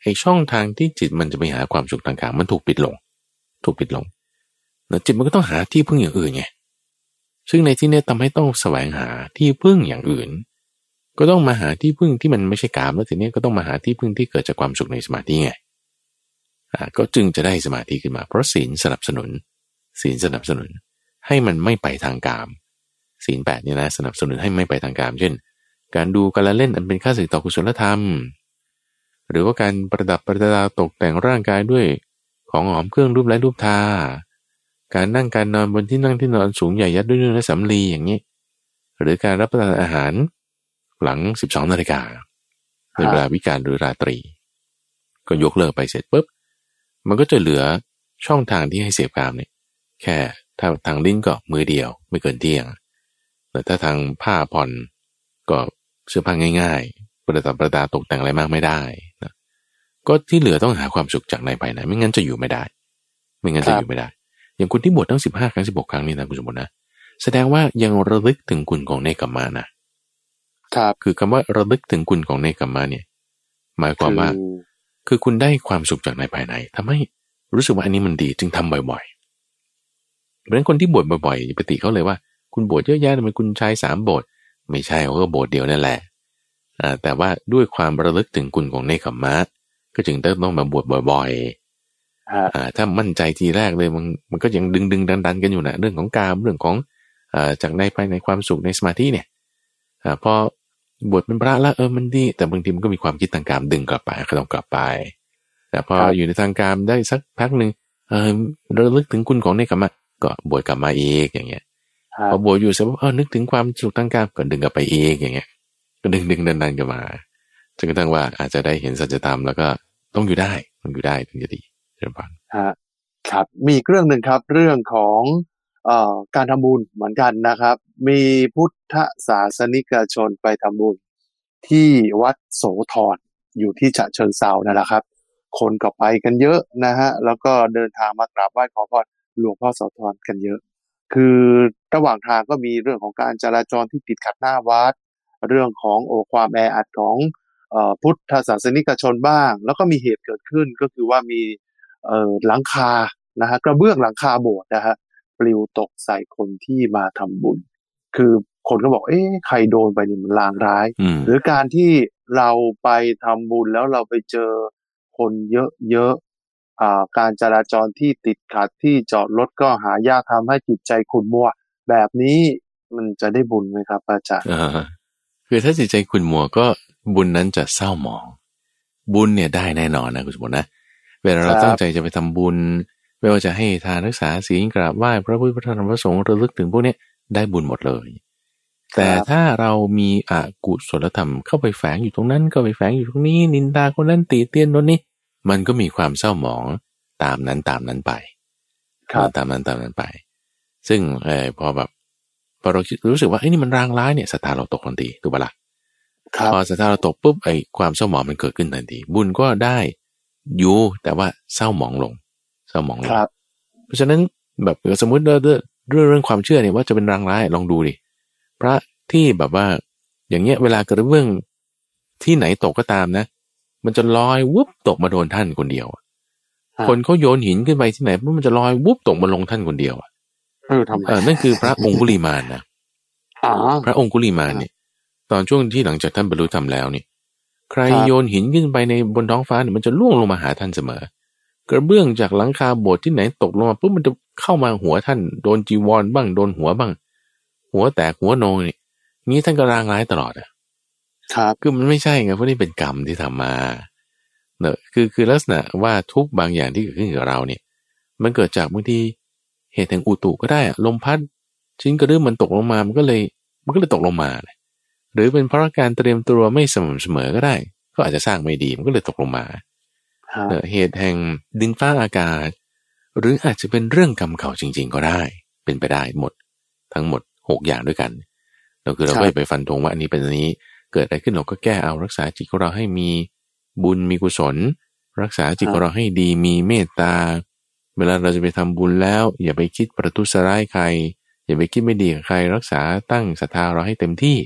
ไอ้ช่องทางที่จิตมันจะไปหาความสุขทางกายมันถูกปิดลง ถูกปิดลงแล้วจิตมันก็ต้องหาที่พึ่งอย่างอื่นไงซึ่งในที่เนี้ทำให้ต้องแสวงหาที่พึ่งอย่างอื่น ก็ต้องมาหาที่พึ่งที่มันไม่ใช่กามแล้วทีนี้ก็ต้องมาหาที่พึ่งที่เกิดจากความสุขในสมาธิไงอ่าก็จึงจะได้สมาธิขึ้นมา เพราะศีลสนับสนุน ศีลสนับสนุน ให้มันไม่ไปทางกาม ศีลแปดเนี่ยนะสนับสนุนให้ไม่ไปทางกาม เช่น การดูการละเล่นอันเป็นค่าศึกต่อกุศลธรรม หรือว่าการประดับประดาตกแต่งร่างกายด้วย ของหอมเครื่องรูปและรูปทา การนั่งการนอนบนที่นั่งที่นอนสูงใหญ่ยัดด้วยเนื้อและสำลีอย่างนี้ หรือการรับประทานอาหาร หลัง 12นาฬิกาในเวลาวิกาลหรือราตรี ก็ยกเลิกไปเสร็จปุ๊บ มันก็จะเหลือช่องทางที่ให้เสพกามเนี่ยแค่ถ้าทางลิ้นก็มือเดียวไม่เกินเที่ยงแต่ถ้าทางผ้าผ่อนก็เสื้อผ้าง่าย ประดับประดาตกแต่งอะไรมากไม่ได้นะก็ที่เหลือต้องหาความสุขจากในภายในไม่งั้นจะอยู่ไม่ได้ ไม่งั้นจะอยู่ไม่ได้ อย่างคุณที่บวชตั้งสิบห้าครั้งสิบหกครั้งนี่นะคุณสมบูรณ์นะแสดงว่ายังระลึกถึงคุณของเนกขมมานะครับคือคำว่าระลึกถึงคุณของเนกขมมาเนี่ย หมายความว่าคือคือคุณได้ความสุขจากในภายในทำให้รู้สึกว่าอันนี้มันดีจึงทำบ่อยๆเพราะฉะนั้นคนที่บวชบ่อยๆปกติเขาเลยว่า คุณบวชเยอะแยะทำไมคุณใช้สามบทไม่ใช่เขาก็บทเดียวนั่นแหละอ่า แต่ว่าด้วยความระลึกถึงคุณของเนคขมมะก็จึงต้องมาบวชบ่อยฮะๆอ่าถ้ามั่นใจทีแรกเลยมันมันก็ยังดึงดึงดันดันๆกันอยู่นะเรื่องของกามเรื่องของอ่าจากในภายในความสุขในสมาธิเนี่ยอ่าพอบวชเป็นพระแล้วเออมันดี แต่บางทีมันก็มีความคิดทางกามดึงกลับไปก็ต้องกลับไป แต่พออยู่ในทางกามได้สักพักหนึ่งเออระลึกถึงคุณของเนคขมมะก็บวชกลับมาอีกอย่างเงี้ยฮะพอบวชอยู่เสร็จปุ๊บเออนึกถึงความสุขทางกามก็ดึงกลับไปเองอย่างเงี้ย ก็ดึงดึงดันดันกันมาจนกระทั่งว่าอาจจะได้เห็นสัจธรรมแล้วก็ต้องอยู่ได้ต้องอยู่ได้ถึงจะดีเรื่องพันฮะครับมีเรื่องหนึ่งครับ เรื่องของเอ่อการทำบุญเหมือนกันนะครับ มีพุทธศาสนิกชนไปทำบุญ ที่วัดโสธรอยู่ที่ฉะเชิงเซานั่นแหละครับ คนก็ไปกันเยอะนะฮะแล้วก็เดินทางมากราบไหว้ขอพรหลวงพ่อโสธรกันเยอะ คือระหว่างทางก็มีเรื่องของการจราจรที่ติดขัดหน้าวัด เรื่องของโอความแออัดของเอ่อพุทธศาสนิกชนบ้าง แล้วก็มีเหตุเกิดขึ้นก็คือว่ามีเอ่อหลังคานะฮะกระเบื้องหลังคาโบสถ์นะฮะปลิวตกใส่คนที่มาทำบุญ คือคนก็บอก เอ๊ะใครโดนไปนี่มันลางร้ายอืมหรือการที่เราไปทำบุญแล้วเราไปเจอคนเยอะๆอ่าการจราจรที่ติดขัดที่จอดรถก็หายากทำให้จิตใจขุ่นมัว แบบนี้มันจะได้บุญไหมครับอาจารย์เออ คือถ้าจิตใจคุณมัวก็บุญนั้นจะเศร้าหมอง บุญเนี่ยได้แน่นอนนะคุณสมบัตินะเวลาเราครับตั้งใจจะไปทำบุญ ไม่ว่าจะให้ทานรักษาศีลกราบไหว้พระพุทธพระธรรมพระสงฆ์ระลึกถึงพวกเนี้ยได้บุญหมดเลย แต่ถ้าเรามีอกุศลธรรมเข้าไปแฝงอยู่ตรงนั้นก็ไปแฝงอยู่ตรงนี้ นินทาคนนั้นตีเตียนโน้นนี่มันก็มีความเศร้าหมองตามนั้นตามนั้นไปครับตามนั้นตามนั้นไป ซึ่งเออพอแบบ พอเราคิดรู้สึกว่าไอ้ยนี่มันรางร้ายเนี่ยศรัทธาเราตกทันทีถูกปะล่ะครับพอศรัทธาเราตกปุ๊บไอ้ความเศร้าหมองมันเกิดขึ้นทันที บุญก็ได้อยู่แต่ว่าเศร้าหมองลง เศร้าหมองลคงรับเพราะฉะนั้นแบบสมมุติเรื่องเรื่องเรื่องเรื่องความเชื่อเนี่ยว่าจะเป็นรางร้ายลองดูดิพระที่แบบว่า อย่างเงี้ยเวลาเกิดเรื่องที่ไหนตกก็ตามนะ มันจะลอยวุบตกมาโดนท่านคนเดียวอะครับคนเขาโยนหินขึ้นไปที่ไหนมันจะลอยวุบตกมาลงท่านคนเดียวอะ เออทำไมเออนั่นคือพระองคุลิมานนะอ๋อพระองคุลิมานเนี่ย ตอนช่วงที่หลังจากท่านบรรลุธรรมแล้วเนี่ย ใครครับโยนหินขึ้นไปในบนท้องฟ้าเนี่ยมันจะล่วงลงมาหาท่านเสมอ กระเบื้องจากหลังคาโบสถ์ที่ไหนตกลงมาปุ๊บมันจะเข้ามาหัวท่าน โดนจีวรบ้างโดนหัวบ้าง หัวแตกหัวโนนี่นี้ท่านก็รางร้ายตลอดอะครับคือมันไม่ใช่ไงเพราะนี่เป็นกรรมที่ทำมาเนอะคือคือลักษณะว่าทุกข์บางอย่างที่เกิดขึ้นกับเราเนี่ย มันเกิดจากบางที เหตุแห่งอุตุก็ได้อะลมพัด ชิ้นกระดึ้มมันตกลงมามันก็เลยมันก็เลยตกลงมาเลยหรือเป็นเพราะการเตรียมตัวไม่สม่ำเสมอก็ได้ ก็อาจจะสร้างไม่ดีมันก็เลยตกลงมาครับเนอะเหตุแห่งดินฟ้าอากาศ หรืออาจจะเป็นเรื่องกรรมเก่าจริง ๆ ก็ได้ เป็นไปได้หมด ทั้งหมดหกอย่างด้วยกันเราคือเราไม่ไปฟันธงว่าอันนี้เป็นอันนี้เกิดอะไรขึ้นเราก็แก้เอารักษาจิตของเราให้มีบุญมีกุศล รักษาจิตของเราให้ดีมีเมตตา เวลาเราจะไปทำบุญแล้ว อย่าไปคิดประทุษร้ายใคร อย่าไปคิดไม่ดีกับใคร รักษาตั้งศรัทธาเราให้เต็มที่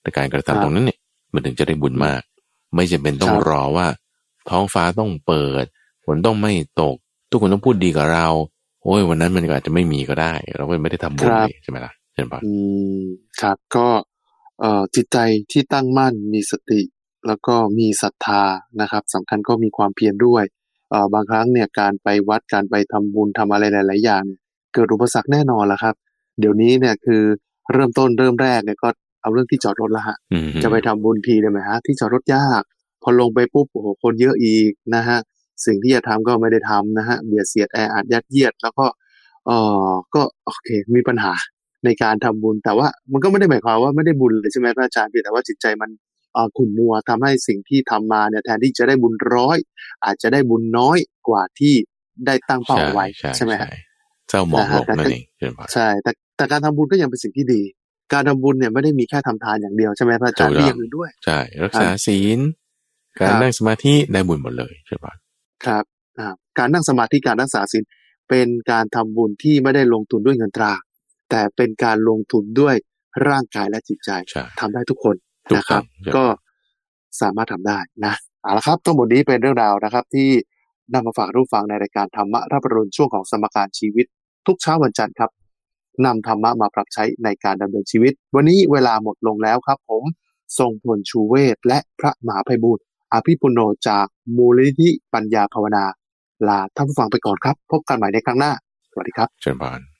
แต่การกระทำตรงนั้นเนี่ยมันถึงจะได้บุญมาก ไม่จำเป็นต้องรอว่า ท้องฟ้าต้องเปิดฝนต้องไม่ตก ทุกคนต้องพูดดีกับเรา โอ้ยวันนั้นมันก็อาจจะไม่มีก็ได้ เราก็ไม่ได้ทำบุญเลยใช่ไหมล่ะเช่นปะอืมครับก็เอ่อจิตใจที่ตั้งมั่นมีสติ แล้วก็มีศรัทธานะครับสำคัญก็มีความเพียรด้วยเอ่อ บางครั้งเนี่ยการไปวัดการไปทำบุญทำอะไรหลาย ๆ อย่างเนี่ยเกิดอุปสรรคแน่นอนละครับ เดี๋ยวนี้เนี่ยคือเริ่มต้นเริ่มแรกเนี่ยก็เอาเรื่องที่จอดรถละฮะอืมจะไปทำบุญทีได้ไหมฮะที่จอดรถยาก พอลงไปปุ๊บโอ้โหคนเยอะอีกนะฮะสิ่งที่จะทำก็ไม่ได้ทำนะฮะเบียดเสียดแออัดยัดเยียด แล้วก็เออก็โอเคมีปัญหาในการทำบุญแต่ว่ามันก็ไม่ได้หมายความว่าไม่ได้บุญเลยใช่ไหมพระอาจารย์เพียงแต่ว่าจิตใจมันเอ่อ ขุ่นมัวทำให้สิ่งที่ทำมาเนี่ยแทนที่จะได้บุญร้อย อาจจะได้บุญน้อยกว่าที่ได้ตั้งเป้าเอาไว้ใช่ใช่ไหมฮะเจ้ามองนะโลฮะกแต่นั่ก็นเองเช่นปะใช่แต่แต่การทำบุญก็ยังเป็นสิ่งที่ดี การทำบุญเนี่ยไม่ได้มีแค่ทำทานอย่างเดียวใช่ไหมพระอาจารย์ถูกต้องมีอย่างอื่นด้วยใช่รักษาศีล การครับนั่งสมาธิได้บุญหมดเลยใช่ปะครับอ่าการนั่งสมาธิการรักษาศีลเป็นการทำบุญที่ไม่ได้ลงทุนด้วยเงินตรา แต่เป็นการลงทุนด้วยร่างกายและจิตใจใช่ทำได้ทุกคนถูก นะครับต้องก็สามารถทำได้นะเอาละครับ ทั้งหมดนี้เป็นเรื่องราวนะครับ ที่นำมาฝากรู้ฟังในรายการธรรมะรับรุณช่วงของสมการชีวิต ทุกเช้าวันจันทร์ครับนำธรรมะมาปรับใช้ในการดำเนินชีวิต วันนี้เวลาหมดลงแล้วครับ ผมทรงพลชูเวศและพระมหาไพบูลย์อภิปุโนจากมูลนิธิปัญญาภาวนา ลาท่านผู้ฟังไปก่อนครับ พบกันใหม่ในครั้งหน้า สวัสดีครับ เชิญพาน